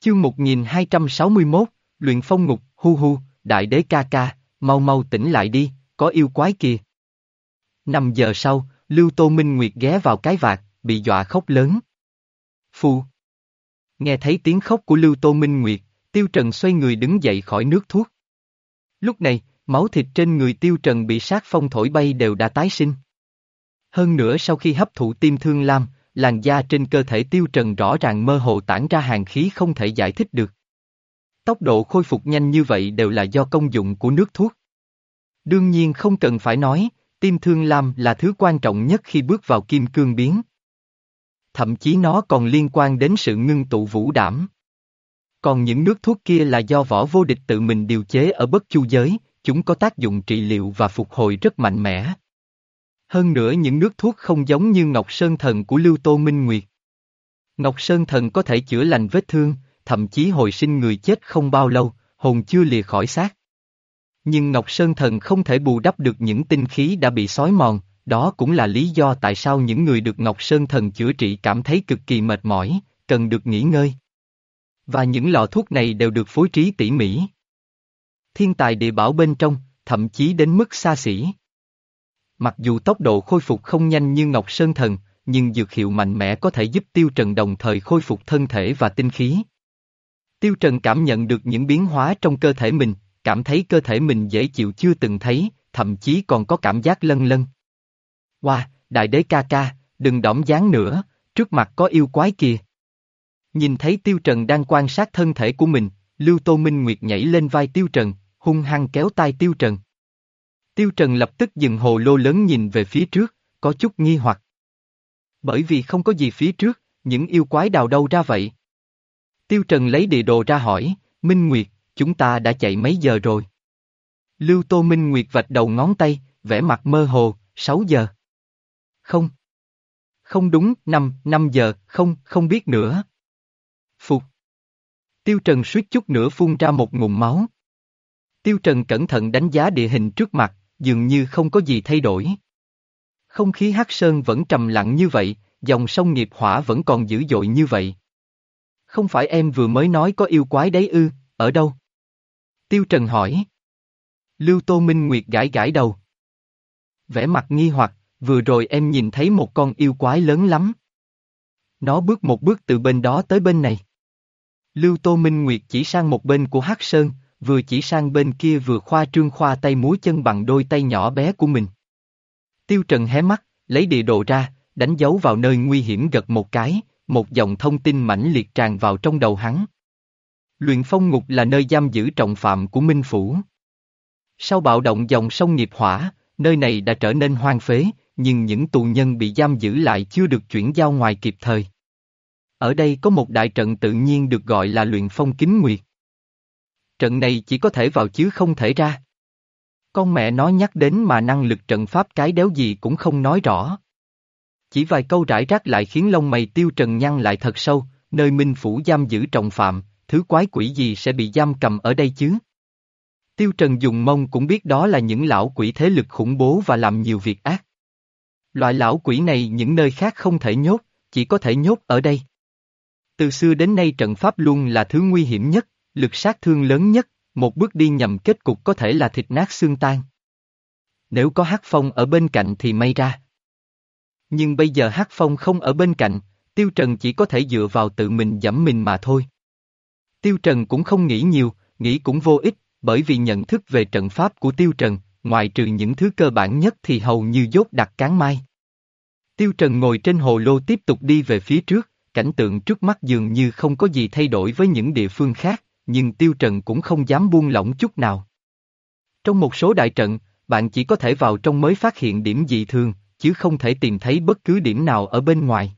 Chương 1261, Luyện Phong Ngục, hu hu, đại đế ca ca, mau mau tỉnh lại đi, có yêu quái kìa. Năm giờ sau, Lưu Tô Minh Nguyệt ghé vào cái vạt, bị dọa khóc lớn. Phu. Nghe thấy tiếng khóc của Lưu Tô Minh Nguyệt, Tiêu Trần xoay người đứng dậy khỏi nước thuốc. Lúc này, máu thịt trên người Tiêu Trần bị sát phong thổi bay đều đã tái sinh. Hơn nữa sau khi hấp thụ tim thương lam, làn da trên cơ thể Tiêu Trần rõ ràng mơ hồ tản ra hàng khí không thể giải thích được. Tốc độ khôi phục nhanh như vậy đều là do công dụng của nước thuốc. Đương nhiên không cần phải nói, tim thương lam là thứ quan trọng nhất khi bước vào kim cương biến. Thậm chí nó còn liên quan đến sự ngưng tụ vũ đảm. Còn những nước thuốc kia là do võ vô địch tự mình điều chế ở bất chu giới, chúng có tác dụng trị liệu và phục hồi rất mạnh mẽ. Hơn nữa những nước thuốc không giống như Ngọc Sơn Thần của Lưu Tô Minh Nguyệt. Ngọc Sơn Thần có thể chữa lành vết thương, thậm chí hồi sinh người chết không bao lâu, hồn chưa lìa khỏi xác. Nhưng Ngọc Sơn Thần không thể bù đắp được những tinh khí đã bị xói mòn, đó cũng là lý do tại sao những người được Ngọc Sơn Thần chữa trị cảm thấy cực kỳ mệt mỏi, cần được nghỉ ngơi. Và những lọ thuốc này đều được phối trí tỉ mỉ. Thiên tài địa bảo bên trong, thậm chí đến mức xa xỉ. Mặc dù tốc độ khôi phục không nhanh như Ngọc Sơn Thần, nhưng dược hiệu mạnh mẽ có thể giúp Tiêu Trần đồng thời khôi phục thân thể và tinh khí. Tiêu Trần cảm nhận được những biến hóa trong cơ thể mình, cảm thấy cơ thể mình dễ chịu chưa từng thấy, thậm chí còn có cảm giác lân lân. Wow, đại đế ca ca, đừng đỏm dáng nữa, trước mặt có yêu quái kìa. Nhìn thấy Tiêu Trần đang quan sát thân thể của mình, Lưu Tô Minh Nguyệt nhảy lên vai Tiêu Trần, hung hăng kéo tay Tiêu Trần. Tiêu Trần lập tức dừng hồ lô lớn nhìn về phía trước, có chút nghi hoặc. Bởi vì không có gì phía trước, những yêu quái đào đâu ra vậy? Tiêu Trần lấy địa đồ ra hỏi, Minh Nguyệt, chúng ta đã chạy mấy giờ rồi? Lưu Tô Minh Nguyệt vạch đầu ngón tay, vẽ mặt mơ hồ, 6 giờ. Không. Không đúng, 5, 5 giờ, không, không biết nữa. Phục. Tiêu Trần suýt chút nữa phun ra một ngụm máu. Tiêu Trần cẩn thận đánh giá địa hình trước mặt, dường như không có gì thay đổi. Không khí Hắc Sơn vẫn trầm lặng như vậy, dòng sông nghiệp hỏa vẫn còn dữ dội như vậy. Không phải em vừa mới nói có yêu quái đấy ư, ở đâu? Tiêu Trần hỏi. Lưu Tô Minh Nguyệt gãi gãi đầu. Vẻ mặt nghi hoặc, vừa rồi em nhìn thấy một con yêu quái lớn lắm. Nó bước một bước từ bên đó tới bên này. Lưu Tô Minh Nguyệt chỉ sang một bên của Hắc Sơn, vừa chỉ sang bên kia vừa khoa trương khoa tay múa chân bằng đôi tay nhỏ bé của mình. Tiêu Trần hé mắt, lấy địa đồ ra, đánh dấu vào nơi nguy hiểm gật một cái, một dòng thông tin mãnh liệt tràn vào trong đầu hắn. Luyện phong ngục là nơi giam giữ trọng phạm của Minh Phủ. Sau bạo động dòng sông nghiệp hỏa, nơi này đã trở nên hoang phế, nhưng những tù nhân bị giam giữ lại chưa được chuyển giao ngoài kịp thời. Ở đây có một đại trận tự nhiên được gọi là luyện phong kính nguyệt. Trận này chỉ có thể vào chứ không thể ra. Con mẹ nó nhắc đến mà năng lực trận pháp cái đéo gì cũng không nói rõ. Chỉ vài câu rải rác lại khiến lông mày tiêu trần nhăn lại thật sâu, nơi minh phủ giam giữ trọng phạm, thứ quái quỷ gì sẽ bị giam cầm ở đây chứ? Tiêu trần dùng mông cũng biết đó là những lão quỷ thế lực khủng bố và làm nhiều việc ác. Loại lão quỷ này những nơi khác không thể nhốt, chỉ có thể nhốt ở đây. Từ xưa đến nay trận pháp luôn là thứ nguy hiểm nhất, lực sát thương lớn nhất, một bước đi nhầm kết cục có thể là thịt nát xương tan. Nếu có Hắc Phong ở bên cạnh thì may ra. Nhưng bây giờ Hắc Phong không ở bên cạnh, Tiêu Trần chỉ có thể dựa vào tự mình dẫm mình mà thôi. Tiêu Trần cũng không nghĩ nhiều, nghĩ cũng vô ích, bởi vì nhận thức về trận pháp của Tiêu Trần, ngoài trừ những thứ cơ bản nhất thì hầu như dốt đặt cán mai. Tiêu Trần ngồi trên hồ lô tiếp tục đi về phía trước, cảnh tượng trước mắt dường như không có gì thay đổi với những địa phương khác, nhưng Tiêu Trần cũng không dám buông lỏng chút nào. Trong một số đại trận, bạn chỉ có thể vào trong mới phát hiện điểm dị thường, chứ không thể tìm thấy bất cứ điểm nào ở bên ngoài.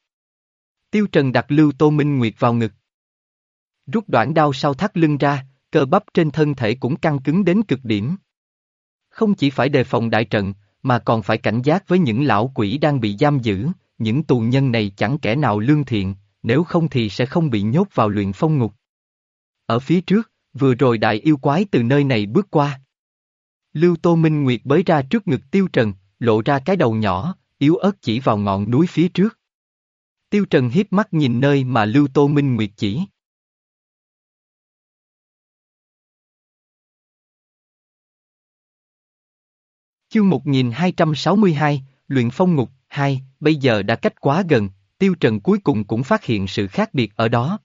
Tiêu Trần đặt Lưu Tô Minh Nguyệt vào ngực. Rút đoạn đao sau thắt lưng ra, cơ bắp trên thân thể cũng căng cứng đến cực điểm. Không chỉ phải đề phòng đại trận, mà còn phải cảnh giác với những lão quỷ đang bị giam giữ, những tù nhân này chẳng kẻ nào lương thiện, nếu không thì sẽ không bị nhốt vào luyện phong ngục. Ở phía trước, vừa rồi đại yêu quái từ nơi này bước qua. Lưu Tô Minh Nguyệt bới ra trước ngực Tiêu Trần, lộ ra cái đầu nhỏ, yếu ớt chỉ vào ngọn núi phía trước. Tiêu Trần hiếp mắt nhìn nơi mà Lưu Tô Minh Nguyệt chỉ. Chương 1262, Luyện Phong Ngục, 2, bây giờ đã cách quá gần, Tiêu Trần cuối cùng cũng phát hiện sự khác biệt ở đó.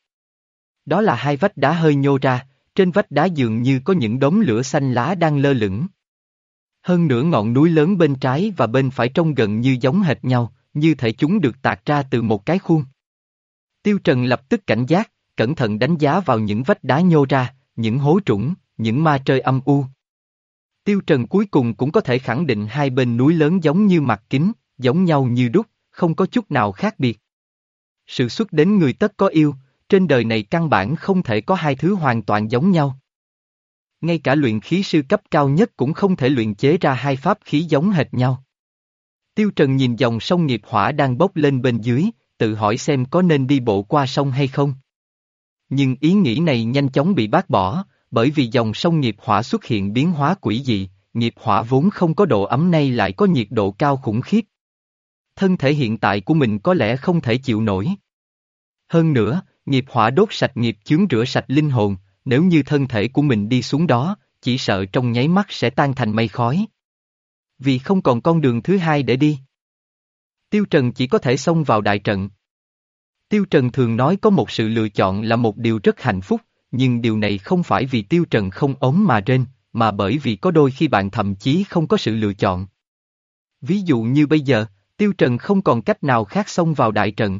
Đó là hai vách đá hơi nhô ra, trên vách đá dường như có những đống lửa xanh lá đang lơ lửng. Hơn nữa ngọn núi lớn bên trái và bên phải trông gần như giống hệt nhau, như thể chúng được tạc ra từ một cái khuôn. Tiêu Trần lập tức cảnh giác, cẩn thận đánh giá vào những vách đá nhô ra, những hố trũng, những ma trời âm u. Tiêu Trần cuối cùng cũng có thể khẳng định hai bên núi lớn giống như mặt kính, giống nhau như đúc, không có chút nào khác biệt. Sự xuất đến người tất có yêu, trên đời này căn bản không thể có hai thứ hoàn toàn giống nhau. Ngay cả luyện khí sư cấp cao nhất cũng không thể luyện chế ra hai pháp khí giống hệt nhau. Tiêu Trần nhìn dòng sông nghiệp hỏa đang bốc lên bên dưới, tự hỏi xem có nên đi bộ qua sông hay không. Nhưng ý nghĩ này nhanh chóng bị bác bỏ, bởi vì dòng sông nghiệp hỏa xuất hiện biến hóa quỷ dị, nghiệp hỏa vốn không có độ ấm nay lại có nhiệt độ cao khủng khiếp. Thân thể hiện tại của mình có lẽ không thể chịu nổi. Hơn nữa, nghiệp hỏa đốt sạch nghiệp chướng rửa sạch linh hồn, nếu như thân thể của mình đi xuống đó, chỉ sợ trong nháy mắt sẽ tan thành mây khói. Vì không còn con đường thứ hai để đi. Tiêu Trần chỉ có thể xông vào đại trận. Tiêu Trần thường nói có một sự lựa chọn là một điều rất hạnh phúc, nhưng điều này không phải vì Tiêu Trần không ống mà trên, mà bởi vì có đôi khi bạn thậm chí không có sự lựa chọn. Ví dụ như bây giờ, Tiêu Trần không còn cách nào khác xông vào đại trận.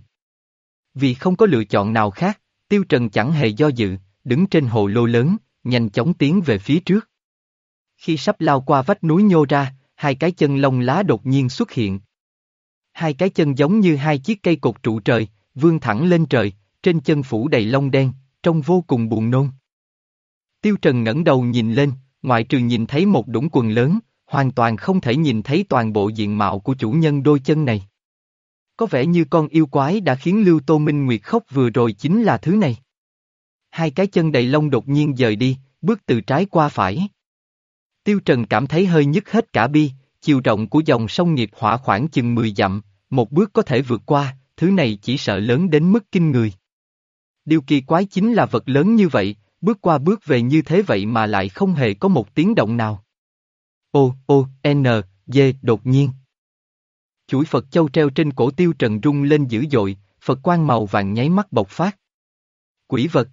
Vì không có lựa chọn nào khác, Tiêu Trần chẳng hề do dự, đứng trên hồ lô lớn, nhanh chóng tiến về phía trước. Khi sắp lao qua vách núi nhô ra, hai cái chân lông lá đột nhiên xuất hiện. Hai cái chân giống như hai chiếc cây cột trụ trời, vươn thẳng lên trời, trên chân phủ đầy lông đen, trông vô cùng buồn nôn. Tiêu Trần ngẩng đầu nhìn lên, ngoại trừ nhìn thấy một đũng quần lớn, hoàn toàn không thể nhìn thấy toàn bộ diện mạo của chủ nhân đôi chân này. Có vẻ như con yêu quái đã khiến Lưu Tô Minh Nguyệt khóc vừa rồi chính là thứ này. Hai cái chân đầy lông đột nhiên dời đi, bước từ trái qua phải. Tiêu Trần cảm thấy hơi nhức hết cả bi, chiều rộng của dòng sông nghiệp hỏa khoảng chừng 10 dặm, một bước có thể vượt qua, thứ này chỉ sợ lớn đến mức kinh người. Điều kỳ quái chính là vật lớn như vậy, bước qua bước về như thế vậy mà lại không hề có một tiếng động nào. Ô, ô, n, d, đột nhiên. Chuỗi Phật châu treo trên cổ tiêu trần rung lên dữ dội, Phật quang màu vàng nháy mắt bộc phát. Quỷ vật.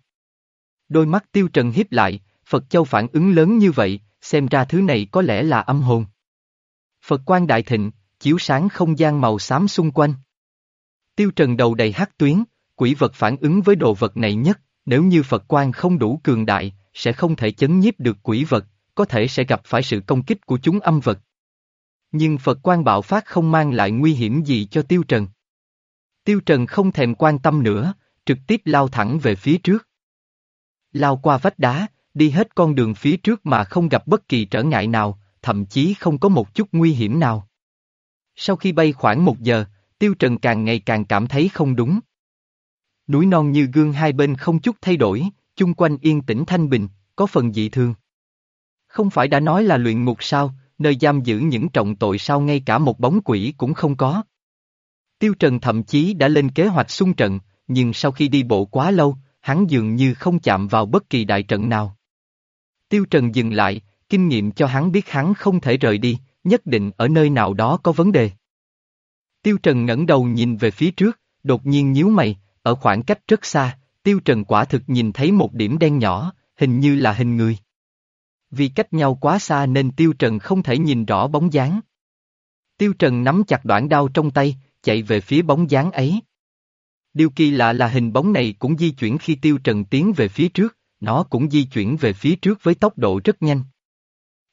Đôi mắt tiêu trần hiếp lại, Phật châu phản ứng lớn như vậy, xem ra thứ này có lẽ là âm hồn. Phật quang đại thịnh, chiếu sáng không gian màu xám xung quanh. Tiêu trần đầu đầy hắc tuyến, quỷ vật phản ứng với đồ vật này nhất, nếu như Phật quan không đủ cường đại, sẽ không thể chấn nhiếp được quỷ vật, có thể sẽ gặp phải sự công kích của chúng âm vật. Nhưng Phật quan bạo phát không mang lại nguy hiểm gì cho Tiêu Trần. Tiêu Trần không thèm quan tâm nữa, trực tiếp lao thẳng về phía trước. Lao qua vách đá, đi hết con đường phía trước mà không gặp bất kỳ trở ngại nào, thậm chí không có một chút nguy hiểm nào. Sau khi bay khoảng một giờ, Tiêu Trần càng ngày càng cảm thấy không đúng. Núi non như gương hai bên không chút thay đổi, chung quanh yên tĩnh thanh bình, có phần dị thương. Không phải đã nói là luyện ngục sao, nơi giam giữ những trọng tội sao ngay cả một bóng quỷ cũng không có. Tiêu Trần thậm chí đã lên kế hoạch xung trận, nhưng sau khi đi bộ quá lâu, hắn dường như không chạm vào bất kỳ đại trận nào. Tiêu Trần dừng lại, kinh nghiệm cho hắn biết hắn không thể rời đi, nhất định ở nơi nào đó có vấn đề. Tiêu Trần ngẩng đầu nhìn về phía trước, đột nhiên nhíu mày, ở khoảng cách rất xa, Tiêu Trần quả thực nhìn thấy một điểm đen nhỏ, hình như là hình người. Vì cách nhau quá xa nên Tiêu Trần không thể nhìn rõ bóng dáng. Tiêu Trần nắm chặt đoạn đao trong tay, chạy về phía bóng dáng ấy. Điều kỳ lạ là hình bóng này cũng di chuyển khi Tiêu Trần tiến về phía trước, nó cũng di chuyển về phía trước với tốc độ rất nhanh.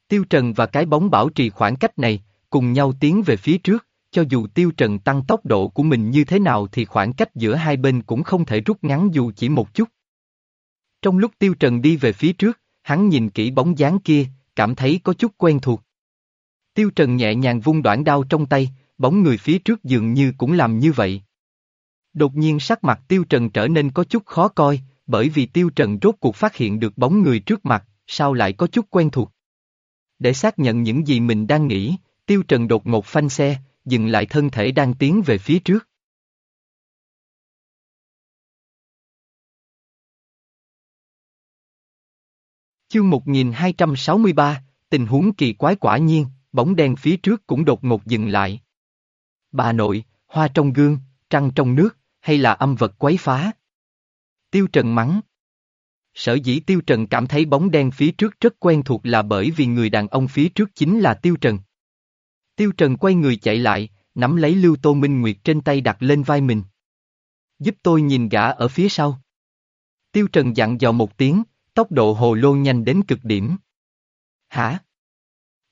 Tiêu Trần và cái bóng bảo trì khoảng cách này, cùng nhau tiến về phía trước, cho dù Tiêu Trần tăng tốc độ của mình như thế nào thì khoảng cách giữa hai bên cũng không thể rút ngắn dù chỉ một chút. Trong lúc Tiêu Trần đi về phía trước, hắn nhìn kỹ bóng dáng kia, cảm thấy có chút quen thuộc. Tiêu Trần nhẹ nhàng vung đoạn đao trong tay, bóng người phía trước dường như cũng làm như vậy. Đột nhiên sắc mặt Tiêu Trần trở nên có chút khó coi, bởi vì Tiêu Trần rốt cuộc phát hiện được bóng người trước mặt, sao lại có chút quen thuộc. Để xác nhận những gì mình đang nghĩ, Tiêu Trần đột ngột phanh xe, dừng lại thân thể đang tiến về phía trước. Chương 1263, tình huống kỳ quái quả nhiên, bóng đen phía trước cũng đột ngột dừng lại. Bà nội, hoa trong gương, trăng trong nước, hay là âm vật quấy phá? Tiêu Trần mắng. Sở dĩ Tiêu Trần cảm thấy bóng đen phía trước rất quen thuộc là bởi vì người đàn ông phía trước chính là Tiêu Trần. Tiêu Trần quay người chạy lại, nắm lấy Lưu Tô Minh Nguyệt trên tay đặt lên vai mình. Giúp tôi nhìn gã ở phía sau. Tiêu Trần dặn dò một tiếng, tốc độ hồ lô nhanh đến cực điểm. Hả?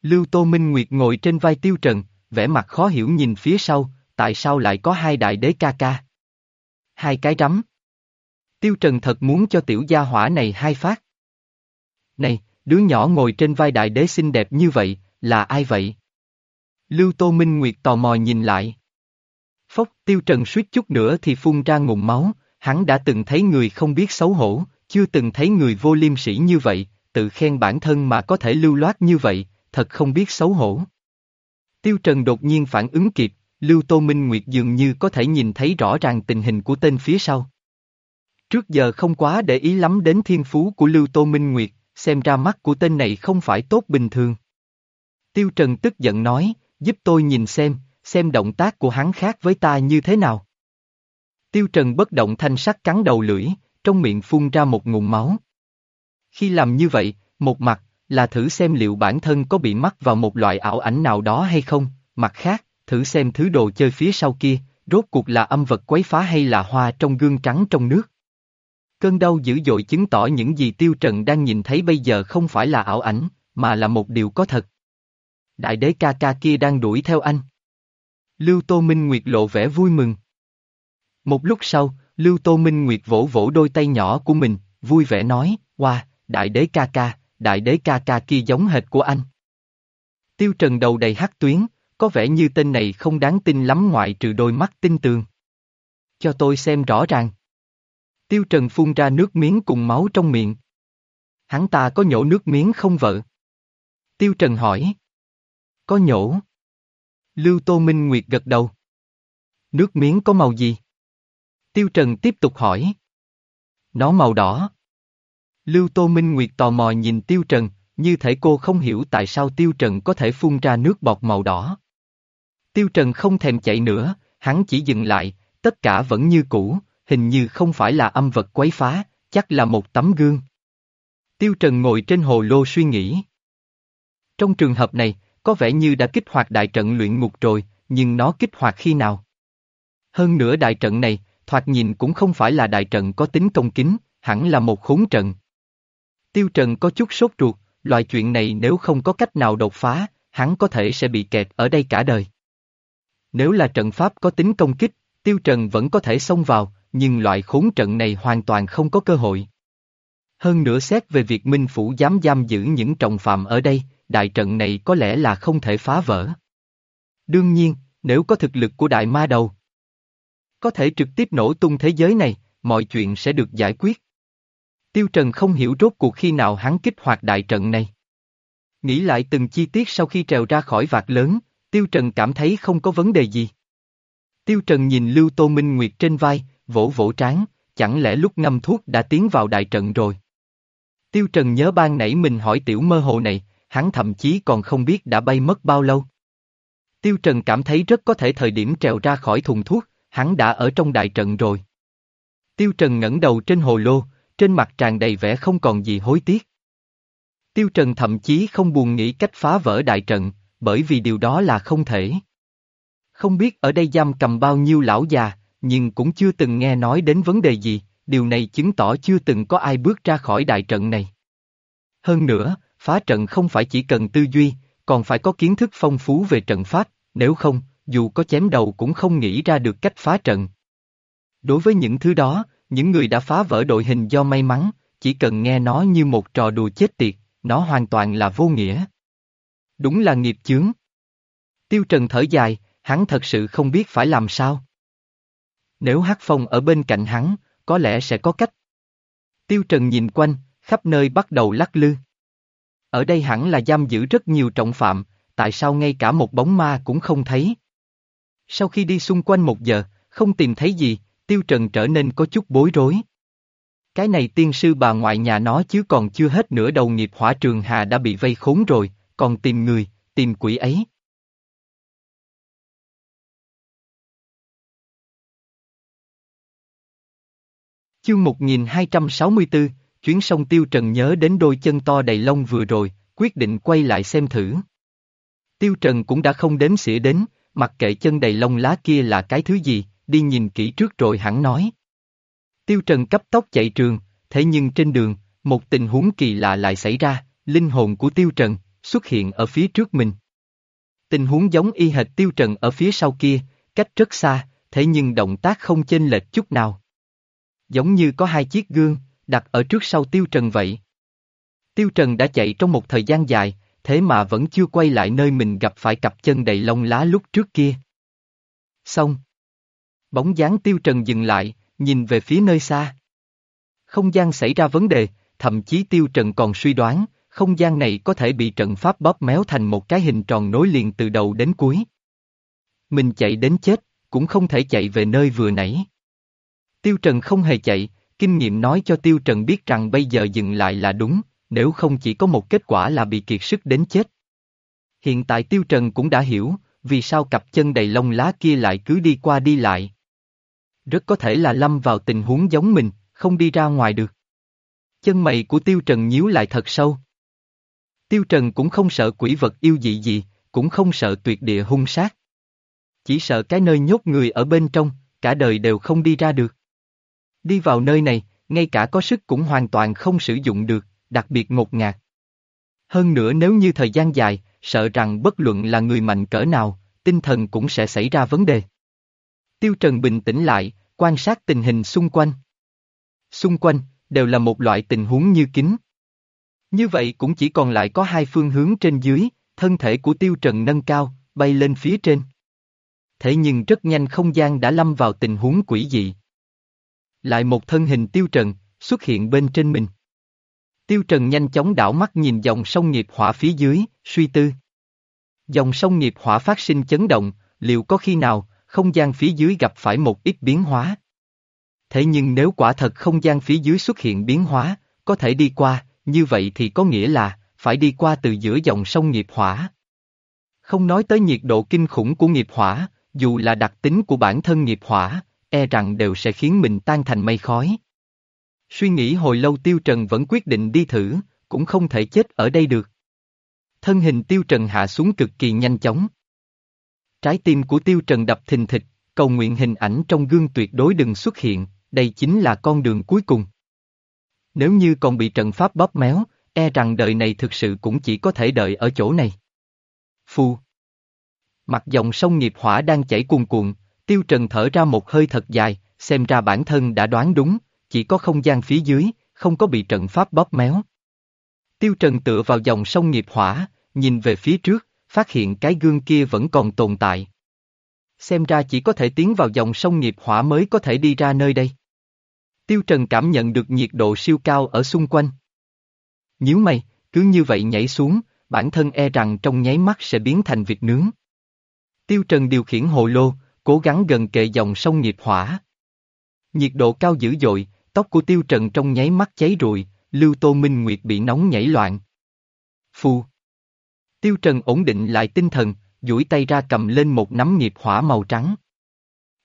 Lưu Tô Minh Nguyệt ngồi trên vai Tiêu Trần, vẻ mặt khó hiểu nhìn phía sau, tại sao lại có hai đại đế ca ca? Hai cái rắm. Tiêu Trần thật muốn cho tiểu gia hỏa này hai phát. Này, đứa nhỏ ngồi trên vai đại đế xinh đẹp như vậy, là ai vậy? Lưu Tô Minh Nguyệt tò mò nhìn lại. Phốc, Tiêu Trần suýt chút nữa thì phun ra ngụm máu, hắn đã từng thấy người không biết xấu hổ, chưa từng thấy người vô liêm sĩ như vậy, tự khen bản thân mà có thể lưu loát như vậy, thật không biết xấu hổ. Tiêu Trần đột nhiên phản ứng kịp, Lưu Tô Minh Nguyệt dường như có thể nhìn thấy rõ ràng tình hình của tên phía sau. Trước giờ không quá để ý lắm đến thiên phú của Lưu Tô Minh Nguyệt, xem ra mắt của tên này không phải tốt bình thường. Tiêu Trần tức giận nói, giúp tôi nhìn xem, xem động tác của hắn khác với ta như thế nào. Tiêu Trần bất động thanh sắc cắn đầu lưỡi, trong miệng phun ra một ngụm máu. Khi làm như vậy, một mặt, là thử xem liệu bản thân có bị mắc vào một loại ảo ảnh nào đó hay không, mặt khác, thử xem thứ đồ chơi phía sau kia, rốt cuộc là âm vật quấy phá hay là hoa trong gương trắng trong nước. Cơn đau dữ dội chứng tỏ những gì Tiêu Trần đang nhìn thấy bây giờ không phải là ảo ảnh, mà là một điều có thật. Đại đế ca ca kia đang đuổi theo anh. Lưu Tô Minh Nguyệt lộ vẻ vui mừng. Một lúc sau, Lưu Tô Minh Nguyệt vỗ vỗ đôi tay nhỏ của mình, vui vẻ nói, wow, đại đế ca ca, đại đế ca ca kia giống hệt của anh. Tiêu Trần đầu đầy hắc tuyến, có vẻ như tên này không đáng tin lắm ngoại trừ đôi mắt tinh tường. Cho tôi xem rõ ràng. Tiêu Trần phun ra nước miếng cùng máu trong miệng. Hắn ta có nhổ nước miếng không vợ? Tiêu Trần hỏi. Có nhổ. Lưu Tô Minh Nguyệt gật đầu. Nước miếng có màu gì? Tiêu Trần tiếp tục hỏi. Nó màu đỏ. Lưu Tô Minh Nguyệt tò mò nhìn Tiêu Trần, như thể cô không hiểu tại sao Tiêu Trần có thể phun ra nước bọt màu đỏ. Tiêu Trần không thèm chạy nữa, hắn chỉ dừng lại, tất cả vẫn như cũ, hình như không phải là âm vật quấy phá, chắc là một tấm gương. Tiêu Trần ngồi trên hồ lô suy nghĩ. Trong trường hợp này, có vẻ như đã kích hoạt đại trận luyện ngục rồi, nhưng nó kích hoạt khi nào? Hơn nữa đại trận này, thoạt nhìn cũng không phải là đại trận có tính công kính, hẳn là một khốn trận. Tiêu Trần có chút sốt ruột, loại chuyện này nếu không có cách nào đột phá, hắn có thể sẽ bị kẹt ở đây cả đời. Nếu là trận pháp có tính công kích, Tiêu Trần vẫn có thể xông vào, nhưng loại khốn trận này hoàn toàn không có cơ hội. Hơn nữa xét về việc Minh Phủ dám giam giữ những trọng phạm ở đây, đại trận này có lẽ là không thể phá vỡ. Đương nhiên, nếu có thực lực của đại ma đầu, có thể trực tiếp nổ tung thế giới này, mọi chuyện sẽ được giải quyết. Tiêu Trần không hiểu rốt cuộc khi nào hắn kích hoạt đại trận này. Nghĩ lại từng chi tiết sau khi trèo ra khỏi vạt lớn, Tiêu Trần cảm thấy không có vấn đề gì. Tiêu Trần nhìn Lưu Tô Minh Nguyệt trên vai, vỗ vỗ trán, chẳng lẽ lúc ngâm thuốc đã tiến vào đại trận rồi. Tiêu Trần nhớ ban nãy mình hỏi tiểu mơ hồ này, hắn thậm chí còn không biết đã bay mất bao lâu. Tiêu Trần cảm thấy rất có thể thời điểm trèo ra khỏi thùng thuốc, hắn đã ở trong đại trận rồi. Tiêu Trần ngẩng đầu trên hồ lô, trên mặt tràn đầy vẻ không còn gì hối tiếc. Tiêu Trần thậm chí không buồn nghĩ cách phá vỡ đại trận, bởi vì điều đó là không thể. Không biết ở đây giam cầm bao nhiêu lão già, nhưng cũng chưa từng nghe nói đến vấn đề gì, điều này chứng tỏ chưa từng có ai bước ra khỏi đại trận này. Hơn nữa, phá trận không phải chỉ cần tư duy, còn phải có kiến thức phong phú về trận pháp, nếu không, dù có chém đầu cũng không nghĩ ra được cách phá trận. Đối với những thứ đó, những người đã phá vỡ đội hình do may mắn, chỉ cần nghe nó như một trò đùa chết tiệt, nó hoàn toàn là vô nghĩa. Đúng là nghiệp chướng. Tiêu Trần thở dài, hắn thật sự không biết phải làm sao. Nếu Hắc Phong ở bên cạnh hắn, có lẽ sẽ có cách. Tiêu Trần nhìn quanh, khắp nơi bắt đầu lắc lư. Ở đây hẳn là giam giữ rất nhiều trọng phạm, tại sao ngay cả một bóng ma cũng không thấy? Sau khi đi xung quanh một giờ, không tìm thấy gì, Tiêu Trần trở nên có chút bối rối. Cái này tiên sư bà ngoại nhà nó chứ còn chưa hết nữa đầu nghiệp hỏa trường hà đã bị vây khốn rồi, còn tìm người, tìm quỷ ấy. Chương 1264, chuyến sông Tiêu Trần nhớ đến đôi chân to đầy lông vừa rồi, quyết định quay lại xem thử. Tiêu Trần cũng đã không đếm xỉa đến, mặc kệ chân đầy lông lá kia là cái thứ gì, đi nhìn kỹ trước rồi hẳn nói. Tiêu Trần cấp tốc chạy trường, thế nhưng trên đường, một tình huống kỳ lạ lại xảy ra, linh hồn của Tiêu Trần xuất hiện ở phía trước mình. Tình huống giống y hệt Tiêu Trần ở phía sau kia, cách rất xa, thế nhưng động tác không chênh lệch chút nào. Giống như có hai chiếc gương, đặt ở trước sau Tiêu Trần vậy. Tiêu Trần đã chạy trong một thời gian dài, thế mà vẫn chưa quay lại nơi mình gặp phải cặp chân đầy lông lá lúc trước kia. Xong. Bóng dáng Tiêu Trần dừng lại, nhìn về phía nơi xa. Không gian xảy ra vấn đề, thậm chí Tiêu Trần còn suy đoán, không gian này có thể bị trận pháp bóp méo thành một cái hình tròn nối liền từ đầu đến cuối. Mình chạy đến chết, cũng không thể chạy về nơi vừa nãy. Tiêu Trần không hề chạy, kinh nghiệm nói cho Tiêu Trần biết rằng bây giờ dừng lại là đúng, nếu không chỉ có một kết quả là bị kiệt sức đến chết. Hiện tại Tiêu Trần cũng đã hiểu, vì sao cặp chân đầy lông lá kia lại cứ đi qua đi lại. Rất có thể là lâm vào tình huống giống mình, không đi ra ngoài được. Chân mày của Tiêu Trần nhíu lại thật sâu. Tiêu Trần cũng không sợ quỷ vật yêu dị gì, cũng không sợ tuyệt địa hung sát. Chỉ sợ cái nơi nhốt người ở bên trong, cả đời đều không đi ra được. Đi vào nơi này, ngay cả có sức cũng hoàn toàn không sử dụng được, đặc biệt ngột ngạt. Hơn nữa nếu như thời gian dài, sợ rằng bất luận là người mạnh cỡ nào, tinh thần cũng sẽ xảy ra vấn đề. Tiêu Trần bình tĩnh lại, quan sát tình hình xung quanh. Xung quanh, đều là một loại tình huống như kính. Như vậy cũng chỉ còn lại có hai phương hướng trên dưới, thân thể của Tiêu Trần nâng cao, bay lên phía trên. Thế nhưng rất nhanh không gian đã lâm vào tình huống quỷ dị. Lại một thân hình Tiêu Trần, xuất hiện bên trên mình. Tiêu Trần nhanh chóng đảo mắt nhìn dòng sông nghiệp hỏa phía dưới, suy tư. Dòng sông nghiệp hỏa phát sinh chấn động, liệu có khi nào, không gian phía dưới gặp phải một ít biến hóa? Thế nhưng nếu quả thật không gian phía dưới xuất hiện biến hóa, có thể đi qua, như vậy thì có nghĩa là, phải đi qua từ giữa dòng sông nghiệp hỏa. Không nói tới nhiệt độ kinh khủng của nghiệp hỏa, dù là đặc tính của bản thân nghiệp hỏa, e rằng đều sẽ khiến mình tan thành mây khói. Suy nghĩ hồi lâu Tiêu Trần vẫn quyết định đi thử, cũng không thể chết ở đây được. Thân hình Tiêu Trần hạ xuống cực kỳ nhanh chóng. Trái tim của Tiêu Trần đập thình thịch, cầu nguyện hình ảnh trong gương tuyệt đối đừng xuất hiện, đây chính là con đường cuối cùng. Nếu như còn bị trận pháp bóp méo, e rằng đời này thực sự cũng chỉ có thể đợi ở chỗ này. Phu Mặt dòng sông nghiệp hỏa đang chảy cuồn cuộn, Tiêu Trần thở ra một hơi thật dài, xem ra bản thân đã đoán đúng, chỉ có không gian phía dưới, không có bị trận pháp bóp méo. Tiêu Trần tựa vào dòng sông nghiệp hỏa, nhìn về phía trước, phát hiện cái gương kia vẫn còn tồn tại. Xem ra chỉ có thể tiến vào dòng sông nghiệp hỏa mới có thể đi ra nơi đây. Tiêu Trần cảm nhận được nhiệt độ siêu cao ở xung quanh. Nhíu mày, cứ như vậy nhảy xuống, bản thân e rằng trong nháy mắt sẽ biến thành vịt nướng. Tiêu Trần điều khiển hồ lô, cố gắng gần kề dòng sông nghiệp hỏa. Nhiệt độ cao dữ dội, tóc của Tiêu Trần trong nháy mắt cháy rụi, Lưu Tô Minh Nguyệt bị nóng nhảy loạn. phù Tiêu Trần ổn định lại tinh thần, duỗi tay ra cầm lên một nắm nghiệp hỏa màu trắng.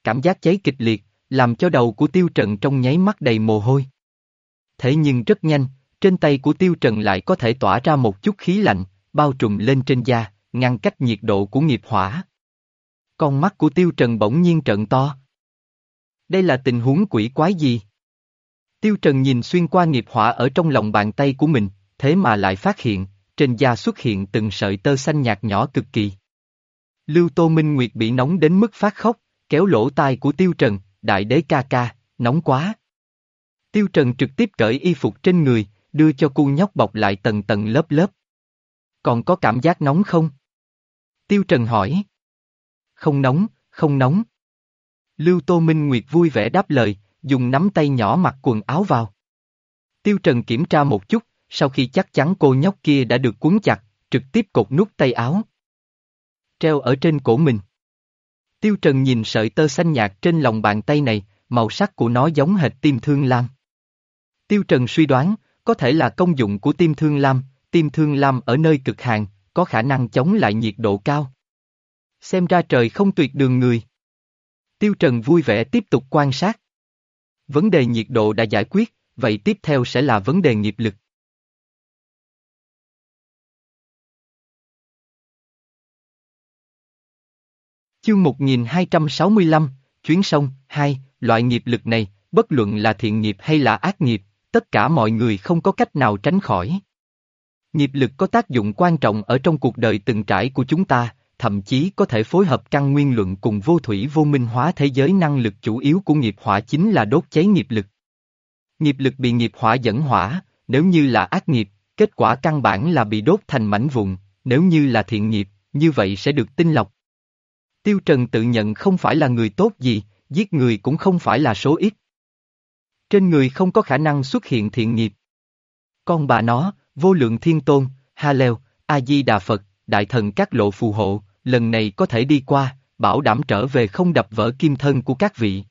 Cảm giác cháy kịch liệt, làm cho đầu của Tiêu Trần trong nháy mắt đầy mồ hôi. Thế nhưng rất nhanh, trên tay của Tiêu Trần lại có thể tỏa ra một chút khí lạnh, bao trùm lên trên da, ngăn cách nhiệt độ của nghiệp hỏa. Con mắt của Tiêu Trần bỗng nhiên trợn to. Đây là tình huống quỷ quái gì? Tiêu Trần nhìn xuyên qua nghiệp hỏa ở trong lòng bàn tay của mình, thế mà lại phát hiện, trên da xuất hiện từng sợi tơ xanh nhạt nhỏ cực kỳ. Lưu Tô Minh Nguyệt bị nóng đến mức phát khóc, kéo lỗ tai của Tiêu Trần, đại đế ca ca, nóng quá. Tiêu Trần trực tiếp cởi y phục trên người, đưa cho cu nhóc bọc lại tầng tầng lớp lớp. Còn có cảm giác nóng không? Tiêu Trần hỏi. Không nóng, không nóng. Lưu Tô Minh Nguyệt vui vẻ đáp lời, dùng nắm tay nhỏ mặc quần áo vào. Tiêu Trần kiểm tra một chút, sau khi chắc chắn cô nhóc kia đã được cuốn chặt, trực tiếp cột nút tay áo. Treo ở trên cổ mình. Tiêu Trần nhìn sợi tơ xanh nhạt trên lòng bàn tay này, màu sắc của nó giống hệt tim thương lam. Tiêu Trần suy đoán, có thể là công dụng của tim thương lam, tim thương lam ở nơi cực hàn, có khả năng chống lại nhiệt độ cao. Xem ra trời không tuyệt đường người. Tiêu Trần vui vẻ tiếp tục quan sát. Vấn đề nhiệt độ đã giải quyết, vậy tiếp theo sẽ là vấn đề nghiệp lực. Chương 1265, Chuyến sông, 2, loại nghiệp lực này, bất luận là thiện nghiệp hay là ác nghiệp, tất cả mọi người không có cách nào tránh khỏi. Nghiệp lực có tác dụng quan trọng ở trong cuộc đời từng trải của chúng ta, thậm chí có thể phối hợp căn nguyên luận cùng vô thủy vô minh hóa thế giới năng lực chủ yếu của nghiệp hỏa chính là đốt cháy nghiệp lực. Nghiệp lực bị nghiệp hỏa dẫn hỏa, nếu như là ác nghiệp, kết quả căn bản là bị đốt thành mảnh vụn, nếu như là thiện nghiệp, như vậy sẽ được tinh lọc. Tiêu Trần tự nhận không phải là người tốt gì, giết người cũng không phải là số ít. Trên người không có khả năng xuất hiện thiện nghiệp. Con bà nó, vô lượng thiên tôn, Ha Leo, A-di-đà Phật, đại thần các lộ phù hộ, lần này có thể đi qua, bảo đảm trở về không đập vỡ kim thân của các vị.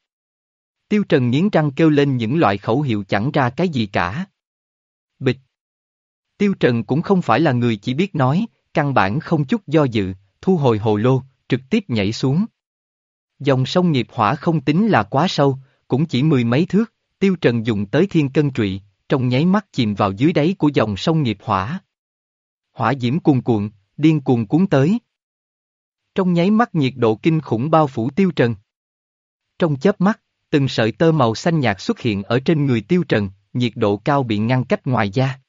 Tiêu Trần nghiến răng kêu lên những loại khẩu hiệu chẳng ra cái gì cả. Bịch. Tiêu Trần cũng không phải là người chỉ biết nói, căn bản không chút do dự, thu hồi hồ lô, trực tiếp nhảy xuống. Dòng sông nghiệp hỏa không tính là quá sâu, cũng chỉ mười mấy thước, Tiêu Trần dùng tới thiên cân trụy, trong nháy mắt chìm vào dưới đáy của dòng sông nghiệp hỏa. Hỏa diễm cuồn cuộn, điên cuồng cuốn tới. Trong nháy mắt nhiệt độ kinh khủng bao phủ Tiêu Trần. Trong chớp mắt, từng sợi tơ màu xanh nhạt xuất hiện ở trên người Tiêu Trần, nhiệt độ cao bị ngăn cách ngoài da.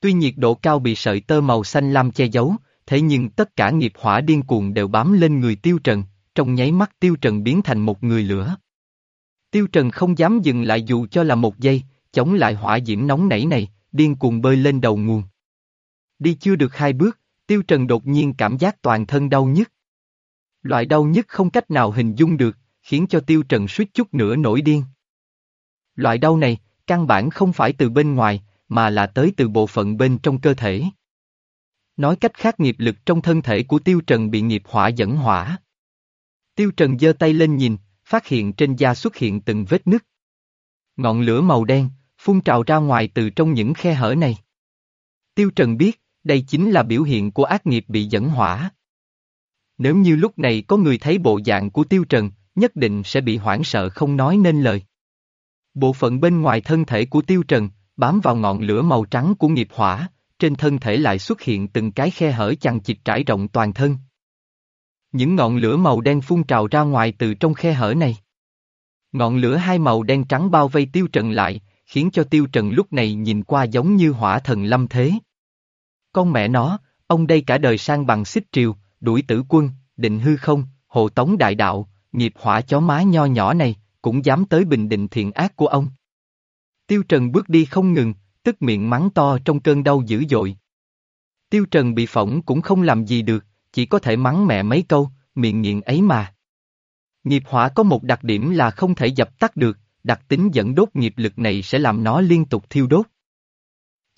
Tuy nhiệt độ cao bị sợi tơ màu xanh lam che giấu, thế nhưng tất cả nghiệp hỏa điên cuồng đều bám lên người Tiêu Trần, trong nháy mắt Tiêu Trần biến thành một người lửa. Tiêu Trần không dám dừng lại dù cho là một giây, chống lại hỏa diễm nóng nảy này, điên cuồng bơi lên đầu nguồn. Đi chưa được hai bước, Tiêu Trần đột nhiên cảm giác toàn thân đau nhức. Loại đau nhức không cách nào hình dung được, khiến cho Tiêu Trần suýt chút nữa nổi điên. Loại đau này, căn bản không phải từ bên ngoài, mà là tới từ bộ phận bên trong cơ thể. Nói cách khác nghiệp lực trong thân thể của Tiêu Trần bị nghiệp hỏa dẫn hỏa. Tiêu Trần giơ tay lên nhìn, phát hiện trên da xuất hiện từng vết nứt. Ngọn lửa màu đen, phun trào ra ngoài từ trong những khe hở này. Tiêu Trần biết, đây chính là biểu hiện của ác nghiệp bị dẫn hỏa. Nếu như lúc này có người thấy bộ dạng của Tiêu Trần, nhất định sẽ bị hoảng sợ không nói nên lời. Bộ phận bên ngoài thân thể của Tiêu Trần, bám vào ngọn lửa màu trắng của nghiệp hỏa, trên thân thể lại xuất hiện từng cái khe hở chằng chịt trải rộng toàn thân. Những ngọn lửa màu đen phun trào ra ngoài từ trong khe hở này. Ngọn lửa hai màu đen trắng bao vây tiêu trần lại, khiến cho tiêu trần lúc này nhìn qua giống như hỏa thần lâm thế. Con mẹ nó, ông đây cả đời sang bằng xích triều, đuổi tử quân, định hư không, hộ tống đại đạo, nghiệp hỏa chó má nho nhỏ này, cũng dám tới bình định thiện ác của ông. Tiêu Trần bước đi không ngừng, tức miệng mắng to trong cơn đau dữ dội. Tiêu Trần bị phỏng cũng không làm gì được, chỉ có thể mắng mẹ mấy câu, miệng nghiện ấy mà. Nghiệp hỏa có một đặc điểm là không thể dập tắt được, đặc tính dẫn đốt nghiệp lực này sẽ làm nó liên tục thiêu đốt.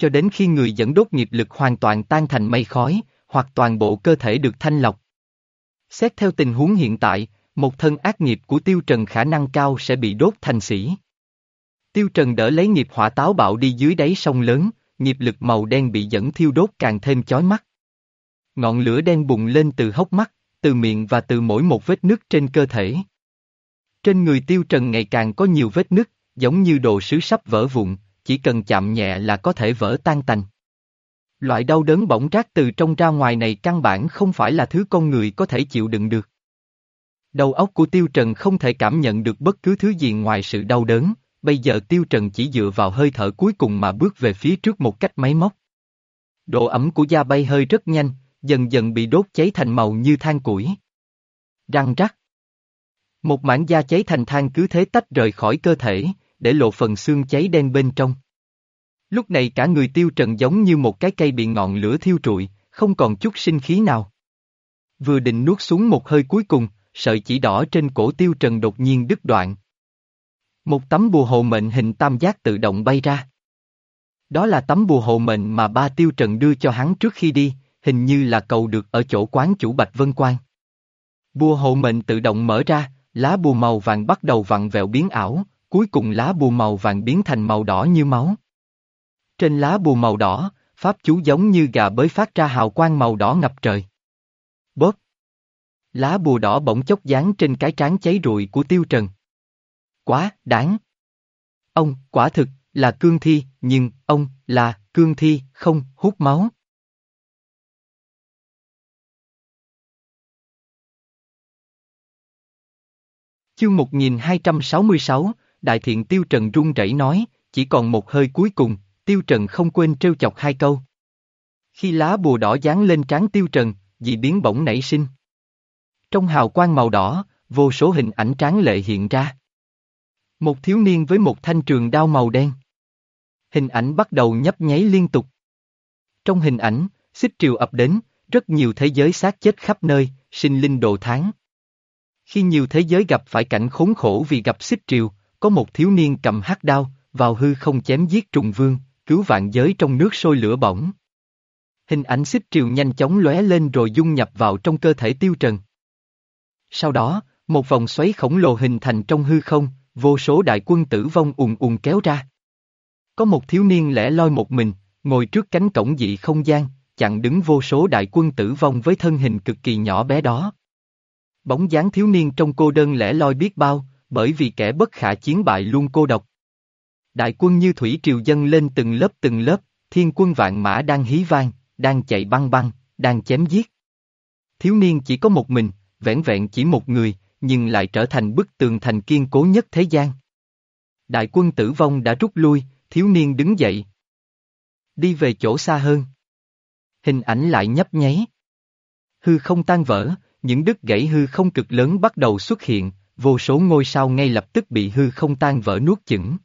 Cho đến khi người dẫn đốt nghiệp lực hoàn toàn tan thành mây khói, hoặc toàn bộ cơ thể được thanh lọc. Xét theo tình huống hiện tại, một thân ác nghiệp của Tiêu Trần khả năng cao sẽ bị đốt thành sĩ. Tiêu Trần đỡ lấy nghiệp hỏa táo bạo đi dưới đáy sông lớn, nghiệp lực màu đen bị dẫn thiêu đốt càng thêm chói mắt. Ngọn lửa đen bùng lên từ hốc mắt, từ miệng và từ mỗi một vết nứt trên cơ thể. Trên người Tiêu Trần ngày càng có nhiều vết nứt, giống như đồ sứ sắp vỡ vụn, chỉ cần chạm nhẹ là có thể vỡ tan tành. Loại đau đớn bỗng rác từ trong ra ngoài này căn bản không phải là thứ con người có thể chịu đựng được. Đầu óc của Tiêu Trần không thể cảm nhận được bất cứ thứ gì ngoài sự đau đớn, bây giờ Tiêu Trần chỉ dựa vào hơi thở cuối cùng mà bước về phía trước một cách máy móc. Độ ẩm của da bay hơi rất nhanh, dần dần bị đốt cháy thành màu như than củi. Răng rắc. Một mảng da cháy thành than cứ thế tách rời khỏi cơ thể, để lộ phần xương cháy đen bên trong. Lúc này cả người tiêu trần giống như một cái cây bị ngọn lửa thiêu trụi, không còn chút sinh khí nào. Vừa định nuốt xuống một hơi cuối cùng, sợi chỉ đỏ trên cổ tiêu trần đột nhiên đứt đoạn. Một tấm bùa hộ mệnh hình tam giác tự động bay ra. Đó là tấm bùa hộ mệnh mà ba tiêu trần đưa cho hắn trước khi đi, hình như là cầu được ở chỗ quán chủ Bạch Vân Quan. Bùa hộ mệnh tự động mở ra, lá bùa màu vàng bắt đầu vặn vẹo biến ảo, cuối cùng lá bùa màu vàng biến thành màu đỏ như máu. Trên lá bùa màu đỏ, pháp chú giống như gà bới phát ra hào quang màu đỏ ngập trời. Bóp! Lá bùa đỏ bỗng chốc dán trên cái trán cháy rụi của Tiêu Trần. Quá, đáng! Ông, quả thực, là cương thi, nhưng, ông, là, cương thi, không, hút máu. Chương 1266, Đại thiện Tiêu Trần run rẩy nói, chỉ còn một hơi cuối cùng, Tiêu Trần không quên trêu chọc hai câu. Khi lá bùa đỏ dán lên trán Tiêu Trần, dị biến bỗng nảy sinh. Trong hào quang màu đỏ, vô số hình ảnh tráng lệ hiện ra. Một thiếu niên với một thanh trường đao màu đen. Hình ảnh bắt đầu nhấp nháy liên tục. Trong hình ảnh, xích triều ập đến, rất nhiều thế giới xác chết khắp nơi, sinh linh đồ tháng. Khi nhiều thế giới gặp phải cảnh khốn khổ vì gặp xích triều, có một thiếu niên cầm hắc đao, vào hư không chém giết trùng vương, cứu vạn giới trong nước sôi lửa bỏng. Hình ảnh xích triều nhanh chóng lóe lên rồi dung nhập vào trong cơ thể tiêu trần. Sau đó, một vòng xoáy khổng lồ hình thành trong hư không, vô số đại quân tử vong ùn ùn kéo ra. Có một thiếu niên lẻ loi một mình, ngồi trước cánh cổng dị không gian, chặn đứng vô số đại quân tử vong với thân hình cực kỳ nhỏ bé đó. Bóng dáng thiếu niên trong cô đơn lẻ loi biết bao, bởi vì kẻ bất khả chiến bại luôn cô độc. Đại quân như thủy triều dân lên từng lớp từng lớp, thiên quân vạn mã đang hí vang, đang chạy băng băng, đang chém giết. Thiếu niên chỉ có một mình, vẻn vẹn chỉ một người, nhưng lại trở thành bức tường thành kiên cố nhất thế gian. Đại quân tử vong đã rút lui, thiếu niên đứng dậy. Đi về chỗ xa hơn. Hình ảnh lại nhấp nháy. Hư không tan vỡ, những đứt gãy hư không cực lớn bắt đầu xuất hiện, vô số ngôi sao ngay lập tức bị hư không tan vỡ nuốt chửng.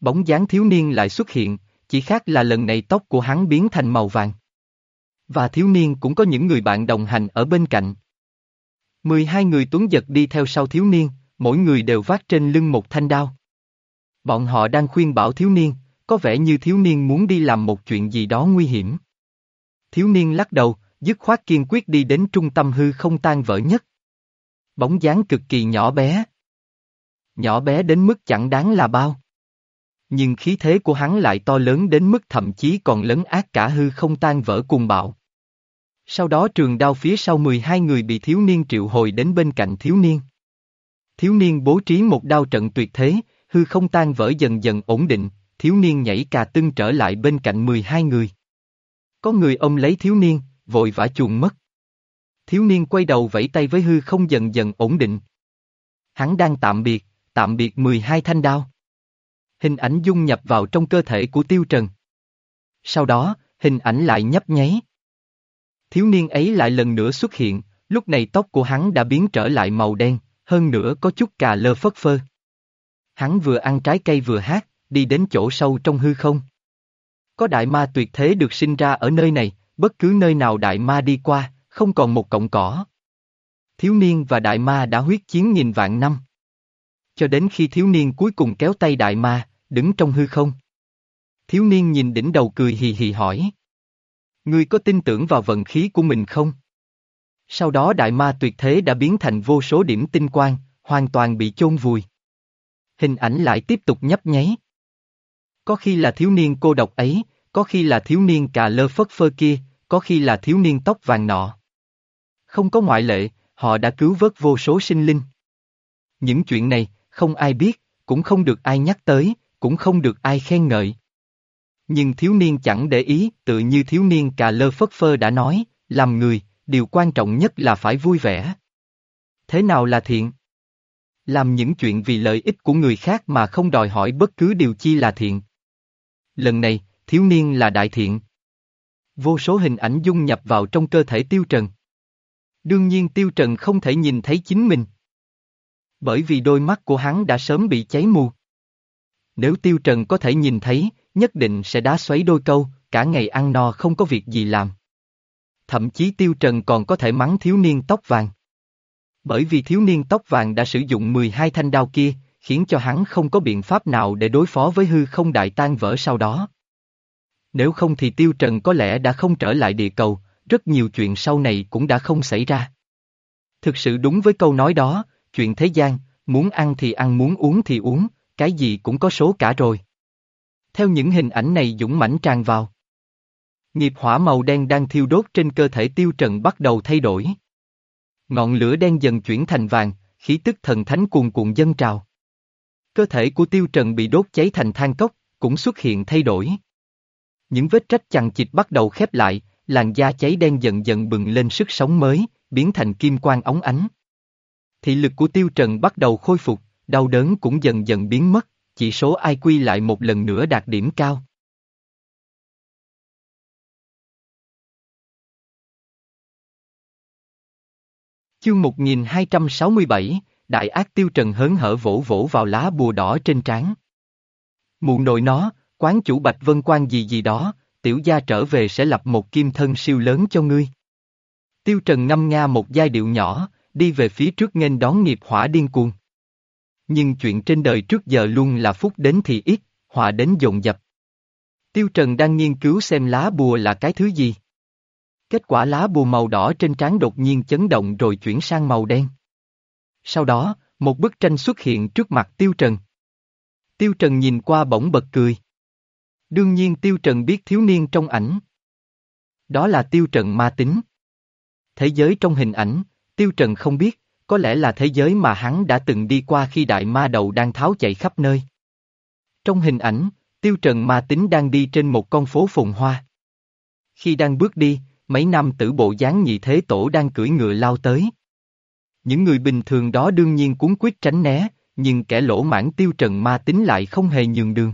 Bóng dáng thiếu niên lại xuất hiện, chỉ khác là lần này tóc của hắn biến thành màu vàng. Và thiếu niên cũng có những người bạn đồng hành ở bên cạnh. 12 người tuấn giật đi theo sau thiếu niên, mỗi người đều vác trên lưng một thanh đao. Bọn họ đang khuyên bảo thiếu niên, có vẻ như thiếu niên muốn đi làm một chuyện gì đó nguy hiểm. Thiếu niên lắc đầu, dứt khoát kiên quyết đi đến trung tâm hư không tan vỡ nhất. Bóng dáng cực kỳ nhỏ bé. Nhỏ bé đến mức chẳng đáng là bao. Nhưng khí thế của hắn lại to lớn đến mức thậm chí còn lấn ác cả hư không tan vỡ cùng bạo. Sau đó trường đao phía sau 12 người bị thiếu niên triệu hồi đến bên cạnh thiếu niên. Thiếu niên bố trí một đao trận tuyệt thế, hư không tan vỡ dần dần ổn định, thiếu niên nhảy cà tưng trở lại bên cạnh 12 người. Có người ôm lấy thiếu niên, vội vã chuồn mất. Thiếu niên quay đầu vẫy tay với hư không dần dần ổn định. Hắn đang tạm biệt, tạm biệt 12 thanh đao. Hình ảnh dung nhập vào trong cơ thể của Tiêu Trần. Sau đó, hình ảnh lại nhấp nháy. Thiếu niên ấy lại lần nữa xuất hiện, lúc này tóc của hắn đã biến trở lại màu đen, hơn nữa có chút cà lơ phất phơ. Hắn vừa ăn trái cây vừa hát, đi đến chỗ sâu trong hư không. Có đại ma tuyệt thế được sinh ra ở nơi này, bất cứ nơi nào đại ma đi qua, không còn một cọng cỏ. Thiếu niên và đại ma đã huyết chiến nghìn vạn năm. Cho đến khi thiếu niên cuối cùng kéo tay đại ma, đứng trong hư không. Thiếu niên nhìn đỉnh đầu cười hì hì hỏi. Ngươi có tin tưởng vào vận khí của mình không? Sau đó đại ma tuyệt thế đã biến thành vô số điểm tinh quang, hoàn toàn bị chôn vùi. Hình ảnh lại tiếp tục nhấp nháy. Có khi là thiếu niên cô độc ấy, có khi là thiếu niên cà lơ phất phơ kia, có khi là thiếu niên tóc vàng nọ. Không có ngoại lệ, họ đã cứu vớt vô số sinh linh. Những chuyện này, không ai biết, cũng không được ai nhắc tới, cũng không được ai khen ngợi. Nhưng thiếu niên chẳng để ý, tự như thiếu niên cà lơ phất phơ đã nói, làm người, điều quan trọng nhất là phải vui vẻ. Thế nào là thiện? Làm những chuyện vì lợi ích của người khác mà không đòi hỏi bất cứ điều chi là thiện. Lần này, thiếu niên là đại thiện. Vô số hình ảnh dung nhập vào trong cơ thể tiêu trần. Đương nhiên tiêu trần không thể nhìn thấy chính mình. Bởi vì đôi mắt của hắn đã sớm bị cháy mù. Nếu tiêu trần có thể nhìn thấy, nhất định sẽ đá xoáy đôi câu, cả ngày ăn no không có việc gì làm. Thậm chí tiêu trần còn có thể mắng thiếu niên tóc vàng. Bởi vì thiếu niên tóc vàng đã sử dụng 12 thanh đao kia, khiến cho hắn không có biện pháp nào để đối phó với hư không đại tan vỡ sau đó. Nếu không thì tiêu trần có lẽ đã không trở lại địa cầu, rất nhiều chuyện sau này cũng đã không xảy ra. Thực sự đúng với câu nói đó, chuyện thế gian, muốn ăn thì ăn muốn uống thì uống, cái gì cũng có số cả rồi. Theo những hình ảnh này dũng mãnh tràn vào. Nghiệp hỏa màu đen đang thiêu đốt trên cơ thể tiêu trần bắt đầu thay đổi. Ngọn lửa đen dần chuyển thành vàng, khí tức thần thánh cuồn cuộn dân trào. Cơ thể của tiêu trần bị đốt cháy thành than cốc, cũng xuất hiện thay đổi. Những vết trách chằng chịt bắt đầu khép lại, làn da cháy đen dần dần bừng lên sức sống mới, biến thành kim quang óng ánh. Thị lực của tiêu trần bắt đầu khôi phục, đau đớn cũng dần dần biến mất, chỉ số IQ lại một lần nữa đạt điểm cao. Chương 1267, Đại ác tiêu trần hớn hở vỗ vỗ vào lá bùa đỏ trên trán. Mụ nội nó, quán chủ Bạch Vân Quan gì gì đó, tiểu gia trở về sẽ lập một kim thân siêu lớn cho ngươi. Tiêu Trần ngâm nga một giai điệu nhỏ, đi về phía trước nghênh đón nghiệp hỏa điên cuồng. Nhưng chuyện trên đời trước giờ luôn là phúc đến thì ít, họa đến dồn dập. Tiêu Trần đang nghiên cứu xem lá bùa là cái thứ gì. Kết quả lá bùa màu đỏ trên trán đột nhiên chấn động rồi chuyển sang màu đen. Sau đó, một bức tranh xuất hiện trước mặt Tiêu Trần. Tiêu Trần nhìn qua bỗng bật cười. Đương nhiên Tiêu Trần biết thiếu niên trong ảnh. Đó là Tiêu Trần ma tính. Thế giới trong hình ảnh, Tiêu Trần không biết, có lẽ là thế giới mà hắn đã từng đi qua khi đại ma đầu đang tháo chạy khắp nơi. Trong hình ảnh, Tiêu Trần ma tính đang đi trên một con phố phồn hoa. Khi đang bước đi, mấy nam tử bộ dáng nhị thế tổ đang cưỡi ngựa lao tới. Những người bình thường đó đương nhiên cuốn quyết tránh né, nhưng kẻ lỗ mãn tiêu trần ma tính lại không hề nhường đường.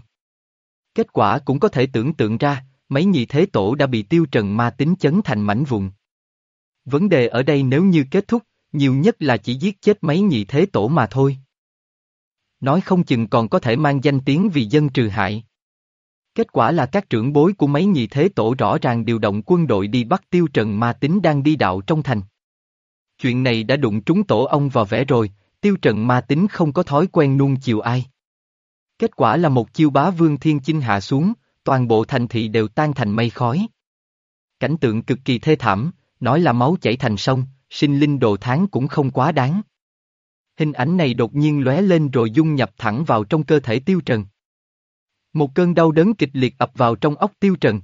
Kết quả cũng có thể tưởng tượng ra, mấy nhị thế tổ đã bị tiêu trần ma tính chấn thành mảnh vụn. Vấn đề ở đây nếu như kết thúc, nhiều nhất là chỉ giết chết mấy nhị thế tổ mà thôi. Nói không chừng còn có thể mang danh tiếng vì dân trừ hại. Kết quả là các trưởng bối của mấy nhị thế tổ rõ ràng điều động quân đội đi bắt tiêu trần ma tính đang đi đạo trong thành. Chuyện này đã đụng trúng tổ ông vào vẽ rồi, tiêu trần ma tính không có thói quen nuông chiều ai. Kết quả là một chiêu bá vương thiên chinh hạ xuống, toàn bộ thành thị đều tan thành mây khói. Cảnh tượng cực kỳ thê thảm, nói là máu chảy thành sông, sinh linh đồ tháng cũng không quá đáng. Hình ảnh này đột nhiên lóe lên rồi dung nhập thẳng vào trong cơ thể tiêu trần. Một cơn đau đớn kịch liệt ập vào trong ốc tiêu trần.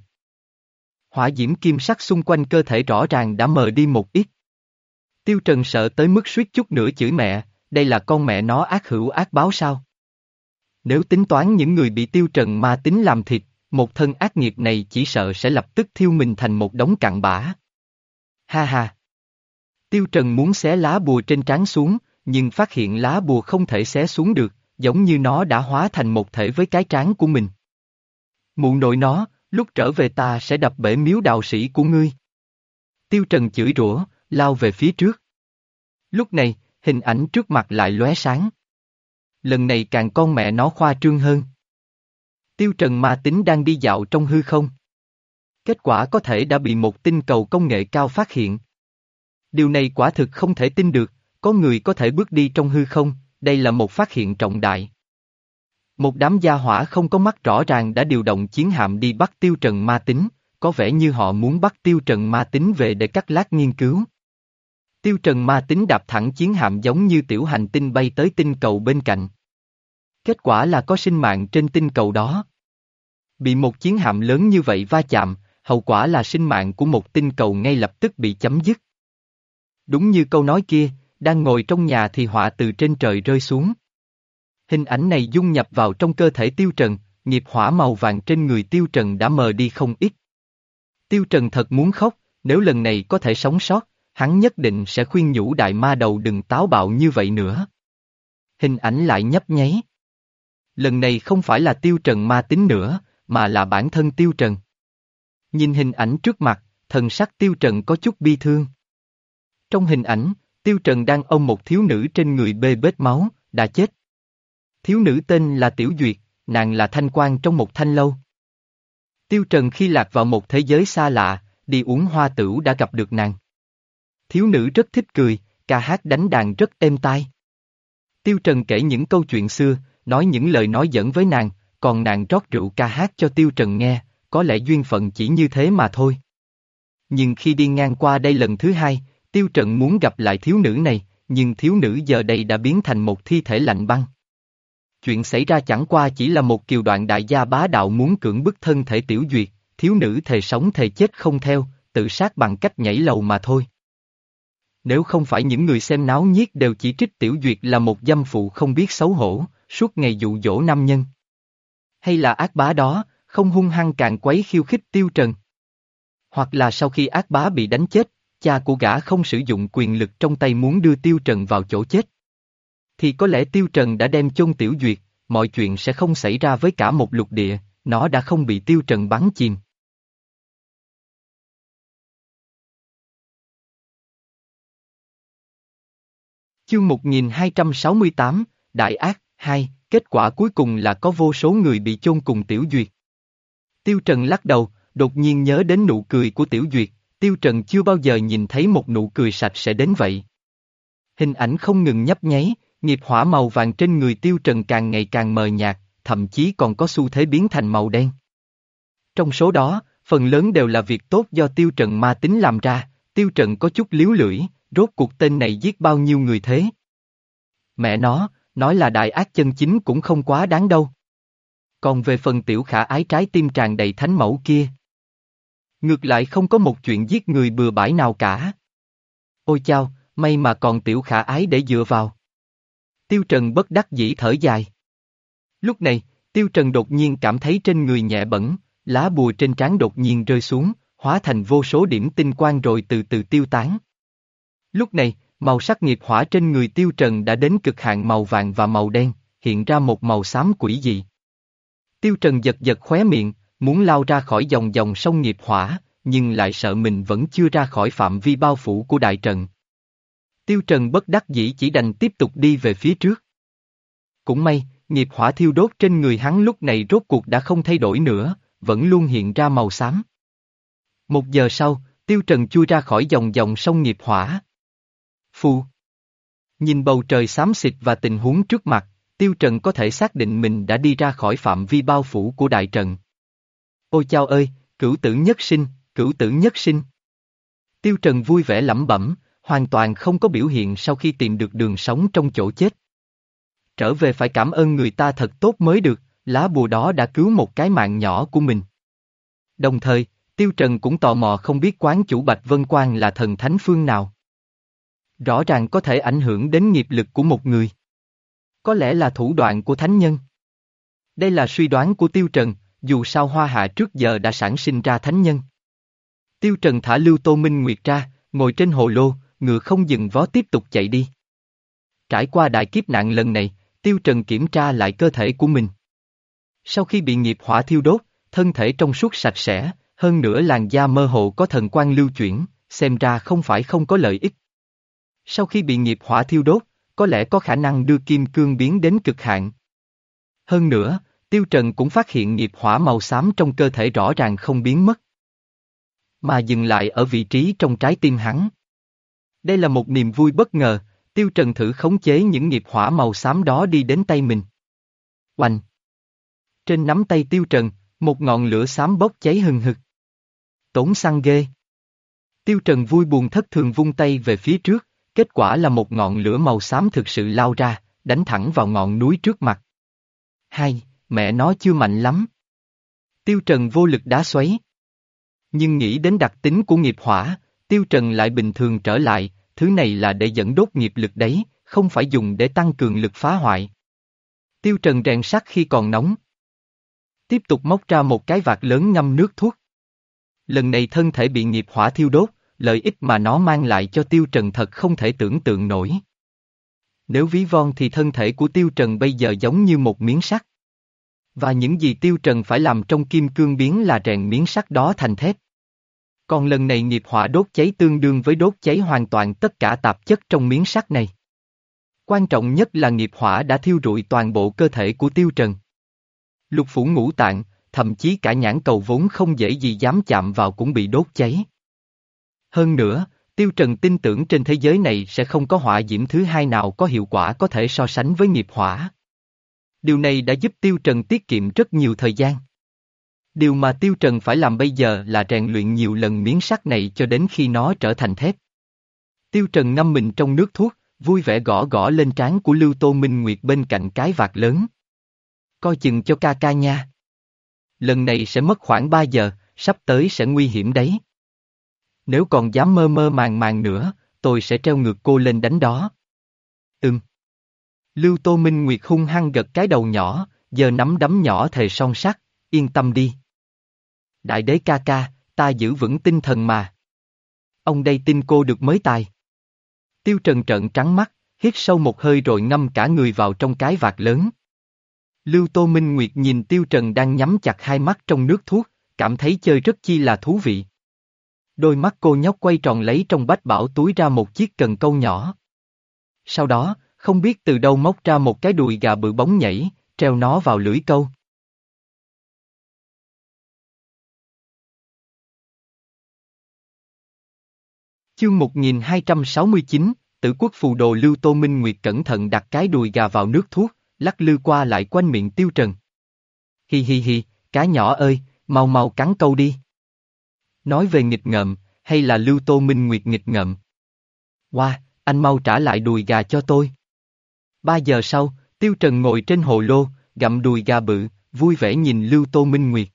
Hỏa diễm kim sắc xung quanh cơ thể rõ ràng đã mờ đi một ít. Tiêu trần sợ tới mức suýt chút nữa chửi mẹ, đây là con mẹ nó ác hữu ác báo sao? Nếu tính toán những người bị tiêu trần ma tính làm thịt, một thân ác nghiệp này chỉ sợ sẽ lập tức thiêu mình thành một đống cặn bã. Ha ha! Tiêu trần muốn xé lá bùa trên trán xuống, nhưng phát hiện lá bùa không thể xé xuống được, giống như nó đã hóa thành một thể với cái trán của mình. Mụ nội nó, lúc trở về ta sẽ đập bể miếu đạo sĩ của ngươi. Tiêu trần chửi rủa, lao về phía trước. Lúc này, hình ảnh trước mặt lại lóe sáng. Lần này càng con mẹ nó khoa trương hơn. Tiêu Trần ma tính đang đi dạo trong hư không. Kết quả có thể đã bị một tinh cầu công nghệ cao phát hiện. Điều này quả thực không thể tin được, có người có thể bước đi trong hư không, đây là một phát hiện trọng đại. Một đám gia hỏa không có mắt rõ ràng đã điều động chiến hạm đi bắt tiêu trần ma tính, có vẻ như họ muốn bắt tiêu trần ma tính về để cắt lát nghiên cứu. Tiêu trần ma tính đạp thẳng chiến hạm giống như tiểu hành tinh bay tới tinh cầu bên cạnh. Kết quả là có sinh mạng trên tinh cầu đó. Bị một chiến hạm lớn như vậy va chạm, hậu quả là sinh mạng của một tinh cầu ngay lập tức bị chấm dứt. Đúng như câu nói kia, đang ngồi trong nhà thì họa từ trên trời rơi xuống. Hình ảnh này dung nhập vào trong cơ thể tiêu trần, nghiệp hỏa màu vàng trên người tiêu trần đã mờ đi không ít. Tiêu trần thật muốn khóc, nếu lần này có thể sống sót, hắn nhất định sẽ khuyên nhủ đại ma đầu đừng táo bạo như vậy nữa. Hình ảnh lại nhấp nháy. Lần này không phải là tiêu trần ma tính nữa, mà là bản thân tiêu trần. Nhìn hình ảnh trước mặt, thần sắc tiêu trần có chút bi thương. Trong hình ảnh, tiêu trần đang ôm một thiếu nữ trên người bê bết máu, đã chết. Thiếu nữ tên là Tiểu Duyệt, nàng là thanh quan trong một thanh lâu. Tiêu trần khi lạc vào một thế giới xa lạ, đi uống hoa tửu đã gặp được nàng. Thiếu nữ rất thích cười, ca hát đánh đàn rất êm tai. Tiêu Trần kể những câu chuyện xưa, nói những lời nói dẫn với nàng, còn nàng rót rượu ca hát cho Tiêu Trần nghe, có lẽ duyên phận chỉ như thế mà thôi. Nhưng khi đi ngang qua đây lần thứ hai, Tiêu Trần muốn gặp lại thiếu nữ này, nhưng thiếu nữ giờ đây đã biến thành một thi thể lạnh băng. Chuyện xảy ra chẳng qua chỉ là một kiều đoạn đại gia bá đạo muốn cưỡng bức thân thể tiểu duyệt, thiếu nữ thề sống thề chết không theo, tự sát bằng cách nhảy lầu mà thôi. Nếu không phải những người xem náo nhiết đều chỉ trích Tiểu Duyệt là một dâm phụ không biết xấu hổ, suốt ngày dụ dỗ nam nhân. Hay là ác bá đó, không hung hăng cạn quấy khiêu khích Tiêu Trần. Hoặc là sau khi ác bá bị đánh chết, cha của gã không sử dụng quyền lực trong tay muốn đưa Tiêu Trần vào chỗ chết. Thì có lẽ Tiêu Trần đã đem chôn Tiểu Duyệt, mọi chuyện sẽ không xảy ra với cả một lục địa, nó đã không bị Tiêu Trần bắn chìm. Chương 1268, Đại ác, 2, kết quả cuối cùng là có vô số người bị chôn cùng Tiểu Duyệt. Tiêu Trần lắc đầu, đột nhiên nhớ đến nụ cười của Tiểu Duyệt, Tiêu Trần chưa bao giờ nhìn thấy một nụ cười sạch sẽ đến vậy. Hình ảnh không ngừng nhấp nháy, nghiệp hỏa màu vàng trên người Tiêu Trần càng ngày càng mờ nhạt, thậm chí còn có xu thế biến thành màu đen. Trong số đó, phần lớn đều là việc tốt do Tiêu Trần ma tính làm ra, Tiêu Trần có chút liếu lưỡi, rốt cuộc tên này giết bao nhiêu người thế? Mẹ nó, nói là đại ác chân chính cũng không quá đáng đâu. Còn về phần tiểu khả ái trái tim tràn đầy thánh mẫu kia. Ngược lại không có một chuyện giết người bừa bãi nào cả. Ôi chao, may mà còn tiểu khả ái để dựa vào. Tiêu Trần bất đắc dĩ thở dài. Lúc này, Tiêu Trần đột nhiên cảm thấy trên người nhẹ bẩn, lá bùa trên trán đột nhiên rơi xuống, hóa thành vô số điểm tinh quang rồi từ từ tiêu tán. Lúc này, màu sắc nghiệp hỏa trên người Tiêu Trần đã đến cực hạn màu vàng và màu đen, hiện ra một màu xám quỷ dị. Tiêu Trần giật giật khóe miệng, muốn lao ra khỏi dòng dòng sông nghiệp hỏa, nhưng lại sợ mình vẫn chưa ra khỏi phạm vi bao phủ của đại trận. Tiêu Trần bất đắc dĩ chỉ đành tiếp tục đi về phía trước. Cũng may, nghiệp hỏa thiêu đốt trên người hắn lúc này rốt cuộc đã không thay đổi nữa, vẫn luôn hiện ra màu xám. Một giờ sau, Tiêu Trần chui ra khỏi dòng dòng sông nghiệp hỏa. Phu. Nhìn bầu trời xám xịt và tình huống trước mặt, Tiêu Trần có thể xác định mình đã đi ra khỏi phạm vi bao phủ của đại trận. Ôi chao ơi, cửu tử nhất sinh, cửu tử nhất sinh. Tiêu Trần vui vẻ lẩm bẩm, hoàn toàn không có biểu hiện sau khi tìm được đường sống trong chỗ chết. Trở về phải cảm ơn người ta thật tốt mới được, lá bùa đó đã cứu một cái mạng nhỏ của mình. Đồng thời, Tiêu Trần cũng tò mò không biết quán chủ Bạch Vân Quang là thần thánh phương nào. Rõ ràng có thể ảnh hưởng đến nghiệp lực của một người. Có lẽ là thủ đoạn của thánh nhân. Đây là suy đoán của Tiêu Trần, dù sao Hoa Hạ trước giờ đã sản sinh ra thánh nhân. Tiêu Trần thả Lưu Tô Minh Nguyệt ra, ngồi trên hồ lô, ngựa không dừng vó tiếp tục chạy đi. Trải qua đại kiếp nạn lần này, Tiêu Trần kiểm tra lại cơ thể của mình. Sau khi bị nghiệp hỏa thiêu đốt, thân thể trong suốt sạch sẽ, hơn nữa làn da mơ hồ có thần quan lưu chuyển, xem ra không phải không có lợi ích. Sau khi bị nghiệp hỏa thiêu đốt, có lẽ có khả năng đưa kim cương biến đến cực hạn. Hơn nữa, Tiêu Trần cũng phát hiện nghiệp hỏa màu xám trong cơ thể rõ ràng không biến mất. Mà dừng lại ở vị trí trong trái tim hắn. Đây là một niềm vui bất ngờ, Tiêu Trần thử khống chế những nghiệp hỏa màu xám đó đi đến tay mình. Oanh! Trên nắm tay Tiêu Trần, một ngọn lửa xám bốc cháy hừng hực. Tốn xăng ghê. Tiêu Trần vui buồn thất thường vung tay về phía trước, kết quả là một ngọn lửa màu xám thực sự lao ra, đánh thẳng vào ngọn núi trước mặt. Hai, mẹ nó chưa mạnh lắm. Tiêu Trần vô lực đá xoáy. Nhưng nghĩ đến đặc tính của nghiệp hỏa, Tiêu Trần lại bình thường trở lại, thứ này là để dẫn đốt nghiệp lực đấy, không phải dùng để tăng cường lực phá hoại. Tiêu Trần rèn sắt khi còn nóng. Tiếp tục móc ra một cái vạt lớn ngâm nước thuốc. Lần này thân thể bị nghiệp hỏa thiêu đốt, lợi ích mà nó mang lại cho Tiêu Trần thật không thể tưởng tượng nổi. Nếu ví von thì thân thể của Tiêu Trần bây giờ giống như một miếng sắt. Và những gì Tiêu Trần phải làm trong kim cương biến là rèn miếng sắt đó thành thép. Còn lần này nghiệp hỏa đốt cháy tương đương với đốt cháy hoàn toàn tất cả tạp chất trong miếng sắt này. Quan trọng nhất là nghiệp hỏa đã thiêu rụi toàn bộ cơ thể của Tiêu Trần. Lục phủ ngũ tạng, thậm chí cả nhãn cầu vốn không dễ gì dám chạm vào cũng bị đốt cháy. Hơn nữa, Tiêu Trần tin tưởng trên thế giới này sẽ không có hỏa diễm thứ hai nào có hiệu quả có thể so sánh với nghiệp hỏa. Điều này đã giúp Tiêu Trần tiết kiệm rất nhiều thời gian. Điều mà Tiêu Trần phải làm bây giờ là rèn luyện nhiều lần miếng sắt này cho đến khi nó trở thành thép. Tiêu Trần ngâm mình trong nước thuốc, vui vẻ gõ gõ lên trán của Lưu Tô Minh Nguyệt bên cạnh cái vạt lớn. Coi chừng cho ca ca nha. Lần này sẽ mất khoảng 3 giờ, sắp tới sẽ nguy hiểm đấy. Nếu còn dám mơ mơ màng màng nữa, tôi sẽ treo ngược cô lên đánh đó. Ừm. Lưu Tô Minh Nguyệt hung hăng gật cái đầu nhỏ, giờ nắm đấm nhỏ thề son sắt, yên tâm đi. Đại đế ca ca, ta giữ vững tinh thần mà. Ông đây tin cô được mới tài. Tiêu Trần trợn trắng mắt, hít sâu một hơi rồi ngâm cả người vào trong cái vạt lớn. Lưu Tô Minh Nguyệt nhìn Tiêu Trần đang nhắm chặt hai mắt trong nước thuốc, cảm thấy chơi rất chi là thú vị. Đôi mắt cô nhóc quay tròn lấy trong bách bảo túi ra một chiếc cần câu nhỏ. Sau đó, không biết từ đâu móc ra một cái đùi gà bự bóng nhảy, treo nó vào lưỡi câu. Chương 1269, tử quốc phù đồ Lưu Tô Minh Nguyệt cẩn thận đặt cái đùi gà vào nước thuốc, lắc lư qua lại quanh miệng tiêu trần. Hi hi hi, cá nhỏ ơi, mau mau cắn câu đi. Nói về nghịch ngợm, hay là Lưu Tô Minh Nguyệt nghịch ngợm? Wow, anh mau trả lại đùi gà cho tôi. Ba giờ sau, Tiêu Trần ngồi trên hồ lô, gặm đùi gà bự, vui vẻ nhìn Lưu Tô Minh Nguyệt.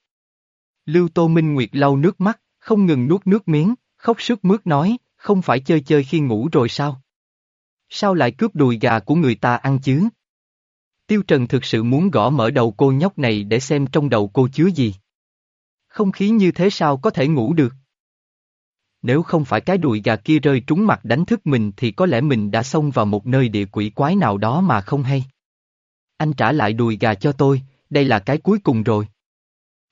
Lưu Tô Minh Nguyệt lau nước mắt, không ngừng nuốt nước miếng, khóc sức mướt nói, không phải chơi chơi khi ngủ rồi sao? Sao lại cướp đùi gà của người ta ăn chứ? Tiêu Trần thực sự muốn gõ mở đầu cô nhóc này để xem trong đầu cô chứa gì. Không khí như thế sao có thể ngủ được? Nếu không phải cái đùi gà kia rơi trúng mặt đánh thức mình thì có lẽ mình đã xông vào một nơi địa quỷ quái nào đó mà không hay. Anh trả lại đùi gà cho tôi, đây là cái cuối cùng rồi.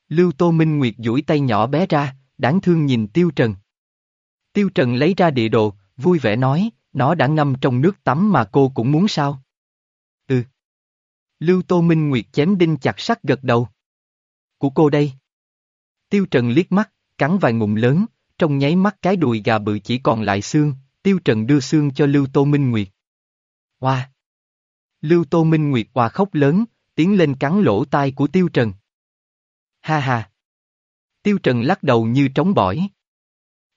Lưu Tô Minh Nguyệt duỗi tay nhỏ bé ra, đáng thương nhìn Tiêu Trần. Tiêu Trần lấy ra địa đồ, vui vẻ nói, nó đã ngâm trong nước tắm mà cô cũng muốn sao? Ừ. Lưu Tô Minh Nguyệt chém đinh chặt sắt gật đầu. Của cô đây. Tiêu Trần liếc mắt, cắn vài ngụm lớn, trong nháy mắt cái đùi gà bự chỉ còn lại xương, Tiêu Trần đưa xương cho Lưu Tô Minh Nguyệt. Hoa! Lưu Tô Minh Nguyệt hòa khóc lớn, tiến lên cắn lỗ tai của Tiêu Trần. Ha ha! Tiêu Trần lắc đầu như trống bỏi.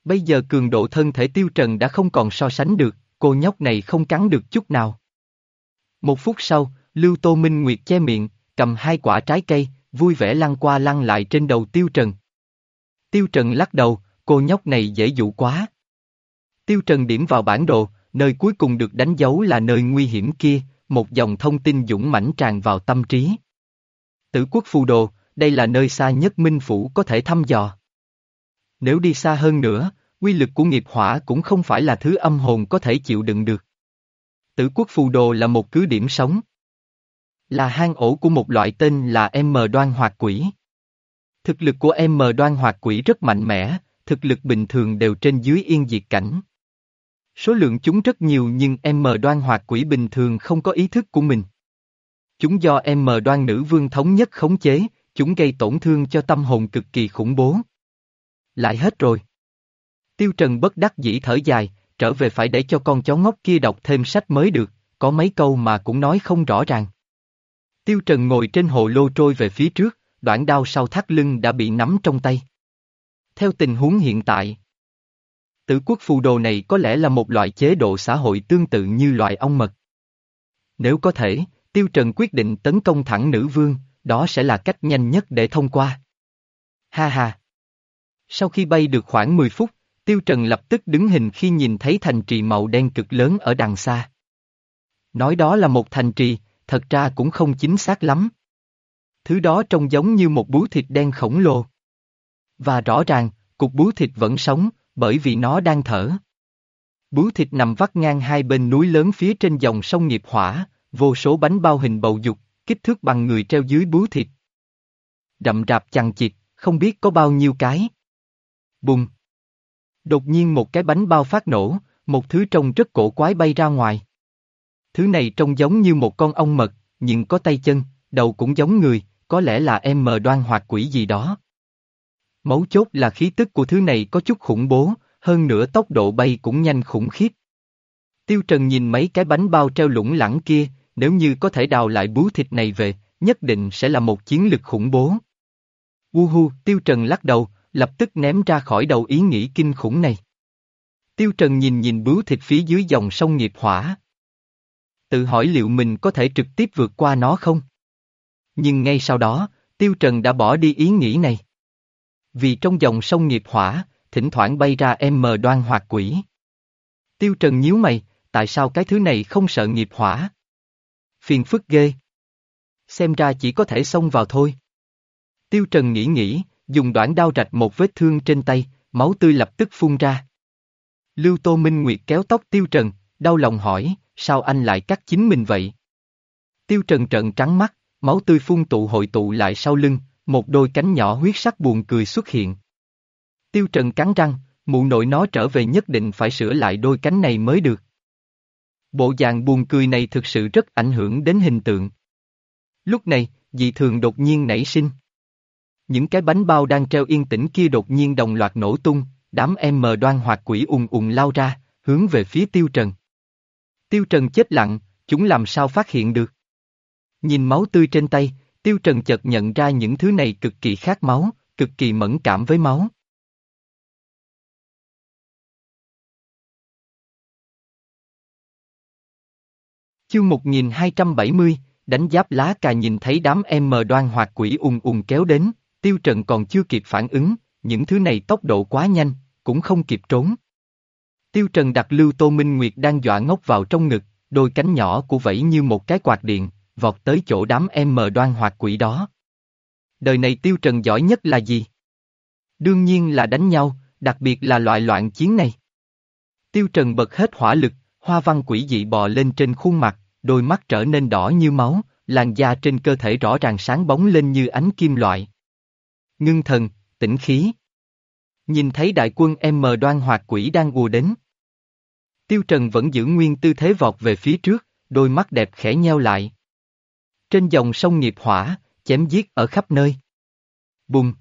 Bây giờ cường độ thân thể Tiêu Trần đã không còn so sánh được, cô nhóc này không cắn được chút nào. Một phút sau, Lưu Tô Minh Nguyệt che miệng, cầm hai quả trái cây, vui vẻ lăn qua lăn lại trên đầu Tiêu Trần. Tiêu Trần lắc đầu, cô nhóc này dễ dụ quá. Tiêu Trần điểm vào bản đồ, nơi cuối cùng được đánh dấu là nơi nguy hiểm kia, một dòng thông tin dũng mãnh tràn vào tâm trí. Tử quốc phù đồ, đây là nơi xa nhất Minh Phủ có thể thăm dò. Nếu đi xa hơn nữa, quy lực của nghiệp hỏa cũng không phải là thứ âm hồn có thể chịu đựng được. Tử quốc phù đồ là một cứ điểm sống. Là hang ổ của một loại tên là M đoan hoạt quỷ. Thực lực của M đoan hoạt quỷ rất mạnh mẽ, thực lực bình thường đều trên dưới yên diệt cảnh. Số lượng chúng rất nhiều nhưng M đoan hoạt quỷ bình thường không có ý thức của mình. Chúng do M đoan nữ vương thống nhất khống chế, chúng gây tổn thương cho tâm hồn cực kỳ khủng bố. Lại hết rồi. Tiêu Trần bất đắc dĩ thở dài, trở về phải để cho con chó ngốc kia đọc thêm sách mới được, có mấy câu mà cũng nói không rõ ràng. Tiêu Trần ngồi trên hồ lô trôi về phía trước, đoạn đao sau thắt lưng đã bị nắm trong tay. Theo tình huống hiện tại, tử quốc phù đồ này có lẽ là một loại chế độ xã hội tương tự như loại ong mật. Nếu có thể, Tiêu Trần quyết định tấn công thẳng nữ vương, đó sẽ là cách nhanh nhất để thông qua. Ha ha! Sau khi bay được khoảng 10 phút, Tiêu Trần lập tức đứng hình khi nhìn thấy thành trì màu đen cực lớn ở đằng xa. Nói đó là một thành trì, thật ra cũng không chính xác lắm. Thứ đó trông giống như một bú thịt đen khổng lồ. Và rõ ràng, cục bú thịt vẫn sống, bởi vì nó đang thở. Bú thịt nằm vắt ngang hai bên núi lớn phía trên dòng sông nghiệp hỏa, vô số bánh bao hình bầu dục, kích thước bằng người treo dưới bú thịt. Đậm rạp chằng chịt, không biết có bao nhiêu cái. Bùng! Đột nhiên một cái bánh bao phát nổ, một thứ trông rất cổ quái bay ra ngoài. Thứ này trông giống như một con ong mật, nhưng có tay chân, đầu cũng giống người, có lẽ là em mờ đoan hoặc quỷ gì đó. Mấu chốt là khí tức của thứ này có chút khủng bố, hơn nữa tốc độ bay cũng nhanh khủng khiếp. Tiêu Trần nhìn mấy cái bánh bao treo lủng lẳng kia, nếu như có thể đào lại bú thịt này về, nhất định sẽ là một chiến lực khủng bố. Uhu, Tiêu Trần lắc đầu, lập tức ném ra khỏi đầu ý nghĩ kinh khủng này. Tiêu Trần nhìn nhìn bướu thịt phía dưới dòng sông nghiệp hỏa. Tự hỏi liệu mình có thể trực tiếp vượt qua nó không? Nhưng ngay sau đó, Tiêu Trần đã bỏ đi ý nghĩ này. Vì trong dòng sông nghiệp hỏa, thỉnh thoảng bay ra em mờ đoan hoạt quỷ. Tiêu Trần nhíu mày, tại sao cái thứ này không sợ nghiệp hỏa? Phiền phức ghê. Xem ra chỉ có thể xông vào thôi. Tiêu Trần nghĩ nghĩ, dùng đoạn đao rạch một vết thương trên tay, máu tươi lập tức phun ra. Lưu Tô Minh Nguyệt kéo tóc Tiêu Trần, đau lòng hỏi, sao anh lại cắt chính mình vậy? Tiêu Trần trợn trắng mắt, máu tươi phun tụ hội tụ lại sau lưng, một đôi cánh nhỏ huyết sắc buồn cười xuất hiện. Tiêu Trần cắn răng, mụ nội nó trở về nhất định phải sửa lại đôi cánh này mới được. Bộ dạng buồn cười này thực sự rất ảnh hưởng đến hình tượng. Lúc này, dị thường đột nhiên nảy sinh. Những cái bánh bao đang treo yên tĩnh kia đột nhiên đồng loạt nổ tung, đám em mờ đoan hoạt quỷ ùng ùng lao ra, hướng về phía Tiêu Trần. Tiêu Trần chết lặng, chúng làm sao phát hiện được. Nhìn máu tươi trên tay, Tiêu Trần chợt nhận ra những thứ này cực kỳ khát máu, cực kỳ mẫn cảm với máu. Chương 1270, đánh giáp lá cà nhìn thấy đám em mờ đoan hoạt quỷ ùng ùng kéo đến, Tiêu Trần còn chưa kịp phản ứng, những thứ này tốc độ quá nhanh, cũng không kịp trốn. Tiêu Trần đặt Lưu Tô Minh Nguyệt đang dọa ngốc vào trong ngực, đôi cánh nhỏ của vẫy như một cái quạt điện, vọt tới chỗ đám em mờ đoan hoạt quỷ đó. Đời này Tiêu Trần giỏi nhất là gì? Đương nhiên là đánh nhau, đặc biệt là loại loạn chiến này. Tiêu Trần bật hết hỏa lực, hoa văn quỷ dị bò lên trên khuôn mặt, đôi mắt trở nên đỏ như máu, làn da trên cơ thể rõ ràng sáng bóng lên như ánh kim loại. Ngưng thần, tĩnh khí. Nhìn thấy đại quân M đoan hoạt quỷ đang ùa đến. Tiêu Trần vẫn giữ nguyên tư thế vọt về phía trước, đôi mắt đẹp khẽ nheo lại. Trên dòng sông nghiệp hỏa, chém giết ở khắp nơi. Bùng!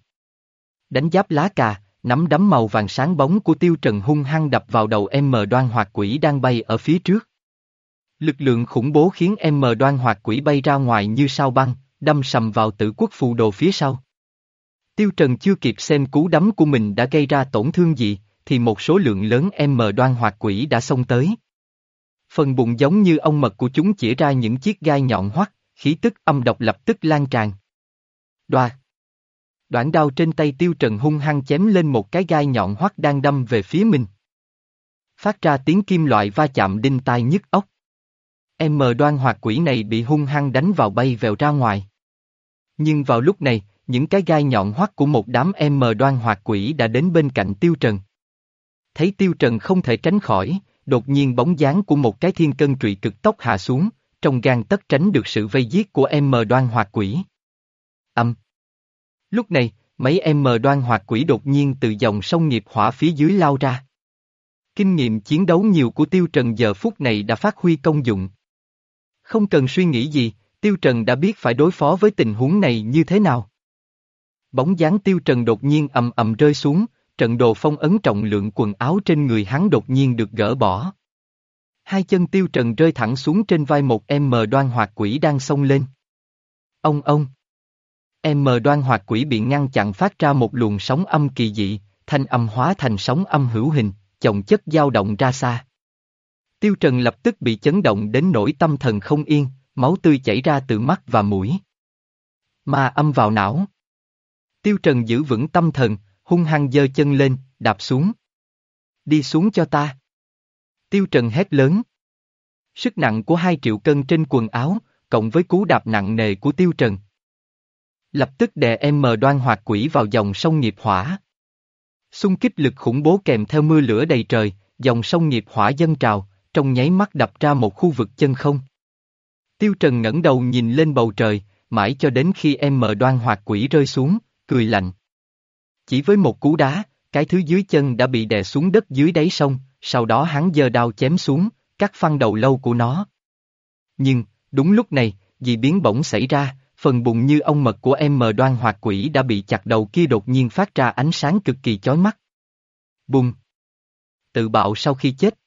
Đánh giáp lá cà, nắm đấm màu vàng sáng bóng của Tiêu Trần hung hăng đập vào đầu M đoan hoạt quỷ đang bay ở phía trước. Lực lượng khủng bố khiến M đoan hoạt quỷ bay ra ngoài như sao băng, đâm sầm vào tử quốc phù đồ phía sau. Tiêu Trần chưa kịp xem cú đấm của mình đã gây ra tổn thương gì, thì một số lượng lớn M đoan hoạt quỷ đã xông tới. Phần bụng giống như ông mật của chúng chỉ ra những chiếc gai nhọn hoắt, khí tức âm độc lập tức lan tràn. Đoà! Đoạn đao trên tay Tiêu Trần hung hăng chém lên một cái gai nhọn hoắt đang đâm về phía mình. Phát ra tiếng kim loại va chạm đinh tai nhức óc. M đoan hoạt quỷ này bị hung hăng đánh vào bay vèo ra ngoài. Nhưng vào lúc này, những cái gai nhọn hoắt của một đám M đoan hoạt quỷ đã đến bên cạnh Tiêu Trần. Thấy Tiêu Trần không thể tránh khỏi, đột nhiên bóng dáng của một cái thiên cân trụy cực tốc hạ xuống, trong gan tất tránh được sự vây giết của em M đoan hoạt quỷ. Âm. Lúc này, mấy em M đoan hoạt quỷ đột nhiên từ dòng sông nghiệp hỏa phía dưới lao ra. Kinh nghiệm chiến đấu nhiều của Tiêu Trần giờ phút này đã phát huy công dụng. Không cần suy nghĩ gì, Tiêu Trần đã biết phải đối phó với tình huống này như thế nào. Bóng dáng Tiêu Trần đột nhiên ầm ầm rơi xuống, trận đồ phong ấn trọng lượng quần áo trên người hắn đột nhiên được gỡ bỏ. Hai chân Tiêu Trần rơi thẳng xuống trên vai một em mờ đoan hoạt quỷ đang xông lên. Ông ông! Em mờ đoan hoạt quỷ bị ngăn chặn phát ra một luồng sóng âm kỳ dị, thanh âm hóa thành sóng âm hữu hình, chồng chất dao động ra xa. Tiêu Trần lập tức bị chấn động đến nỗi tâm thần không yên, máu tươi chảy ra từ mắt và mũi. Mà âm vào não. Tiêu Trần giữ vững tâm thần, hung hăng giơ chân lên, đạp xuống. Đi xuống cho ta. Tiêu Trần hét lớn. Sức nặng của hai triệu cân trên quần áo, cộng với cú đạp nặng nề của Tiêu Trần. Lập tức đè em mờ đoan hoạt quỷ vào dòng sông nghiệp hỏa. Xung kích lực khủng bố kèm theo mưa lửa đầy trời, dòng sông nghiệp hỏa dân trào, trong nháy mắt đập ra một khu vực chân không. Tiêu Trần ngẩng đầu nhìn lên bầu trời, mãi cho đến khi em mờ đoan hoạt quỷ rơi xuống, cười lạnh. Chỉ với một cú đá, cái thứ dưới chân đã bị đè xuống đất dưới đáy sông, sau đó hắn giơ đao chém xuống, cắt phăng đầu lâu của nó. Nhưng, đúng lúc này, dị biến bỗng xảy ra, phần bụng như ông mật của em mờ đoan hoạt quỷ đã bị chặt đầu kia đột nhiên phát ra ánh sáng cực kỳ chói mắt. Bùng! Tự bạo sau khi chết.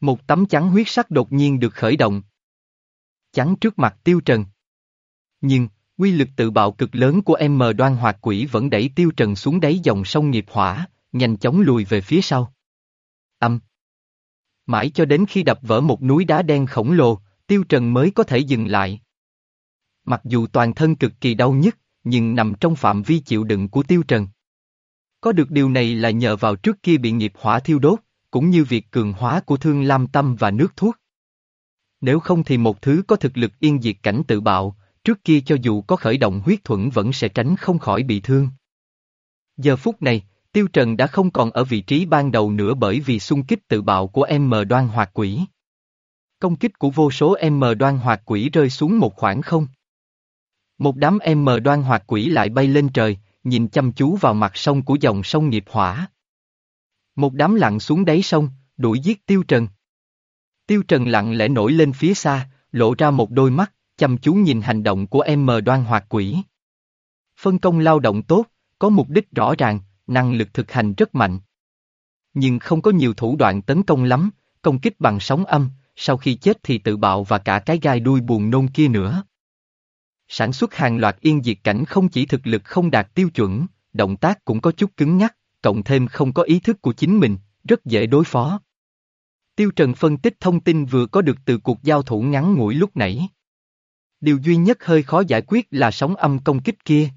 Một tấm chắn huyết sắc đột nhiên được khởi động. Chắn trước mặt tiêu trần. Nhưng, quy lực tự bạo cực lớn của em mờ đoan hoạt quỷ vẫn đẩy tiêu trần xuống đáy dòng sông nghiệp hỏa, nhanh chóng lùi về phía sau. Âm. Mãi cho đến khi đập vỡ một núi đá đen khổng lồ, tiêu trần mới có thể dừng lại. Mặc dù toàn thân cực kỳ đau nhức, nhưng nằm trong phạm vi chịu đựng của tiêu trần. Có được điều này là nhờ vào trước kia bị nghiệp hỏa thiêu đốt, cũng như việc cường hóa của thương lam tâm và nước thuốc. Nếu không thì một thứ có thực lực yên diệt cảnh tự bạo, trước kia cho dù có khởi động huyết thuẫn vẫn sẽ tránh không khỏi bị thương. Giờ phút này, Tiêu Trần đã không còn ở vị trí ban đầu nữa bởi vì xung kích tự bạo của M đoan hoạt quỷ. Công kích của vô số M đoan hoạt quỷ rơi xuống một khoảng không. Một đám M đoan hoạt quỷ lại bay lên trời, nhìn chăm chú vào mặt sông của dòng sông nghiệp hỏa. Một đám lặn xuống đáy sông, đuổi giết Tiêu Trần. Tiêu Trần lặng lẽ nổi lên phía xa, lộ ra một đôi mắt, chăm chú nhìn hành động của M đoan hoạt quỷ. Phân công lao động tốt, có mục đích rõ ràng, năng lực thực hành rất mạnh. Nhưng không có nhiều thủ đoạn tấn công lắm, công kích bằng sóng âm, sau khi chết thì tự bạo và cả cái gai đuôi buồn nôn kia nữa. Sản xuất hàng loạt yên diệt cảnh không chỉ thực lực không đạt tiêu chuẩn, động tác cũng có chút cứng nhắc, cộng thêm không có ý thức của chính mình, rất dễ đối phó. Tiêu Trần phân tích thông tin vừa có được từ cuộc giao thủ ngắn ngủi lúc nãy. Điều duy nhất hơi khó giải quyết là sóng âm công kích kia.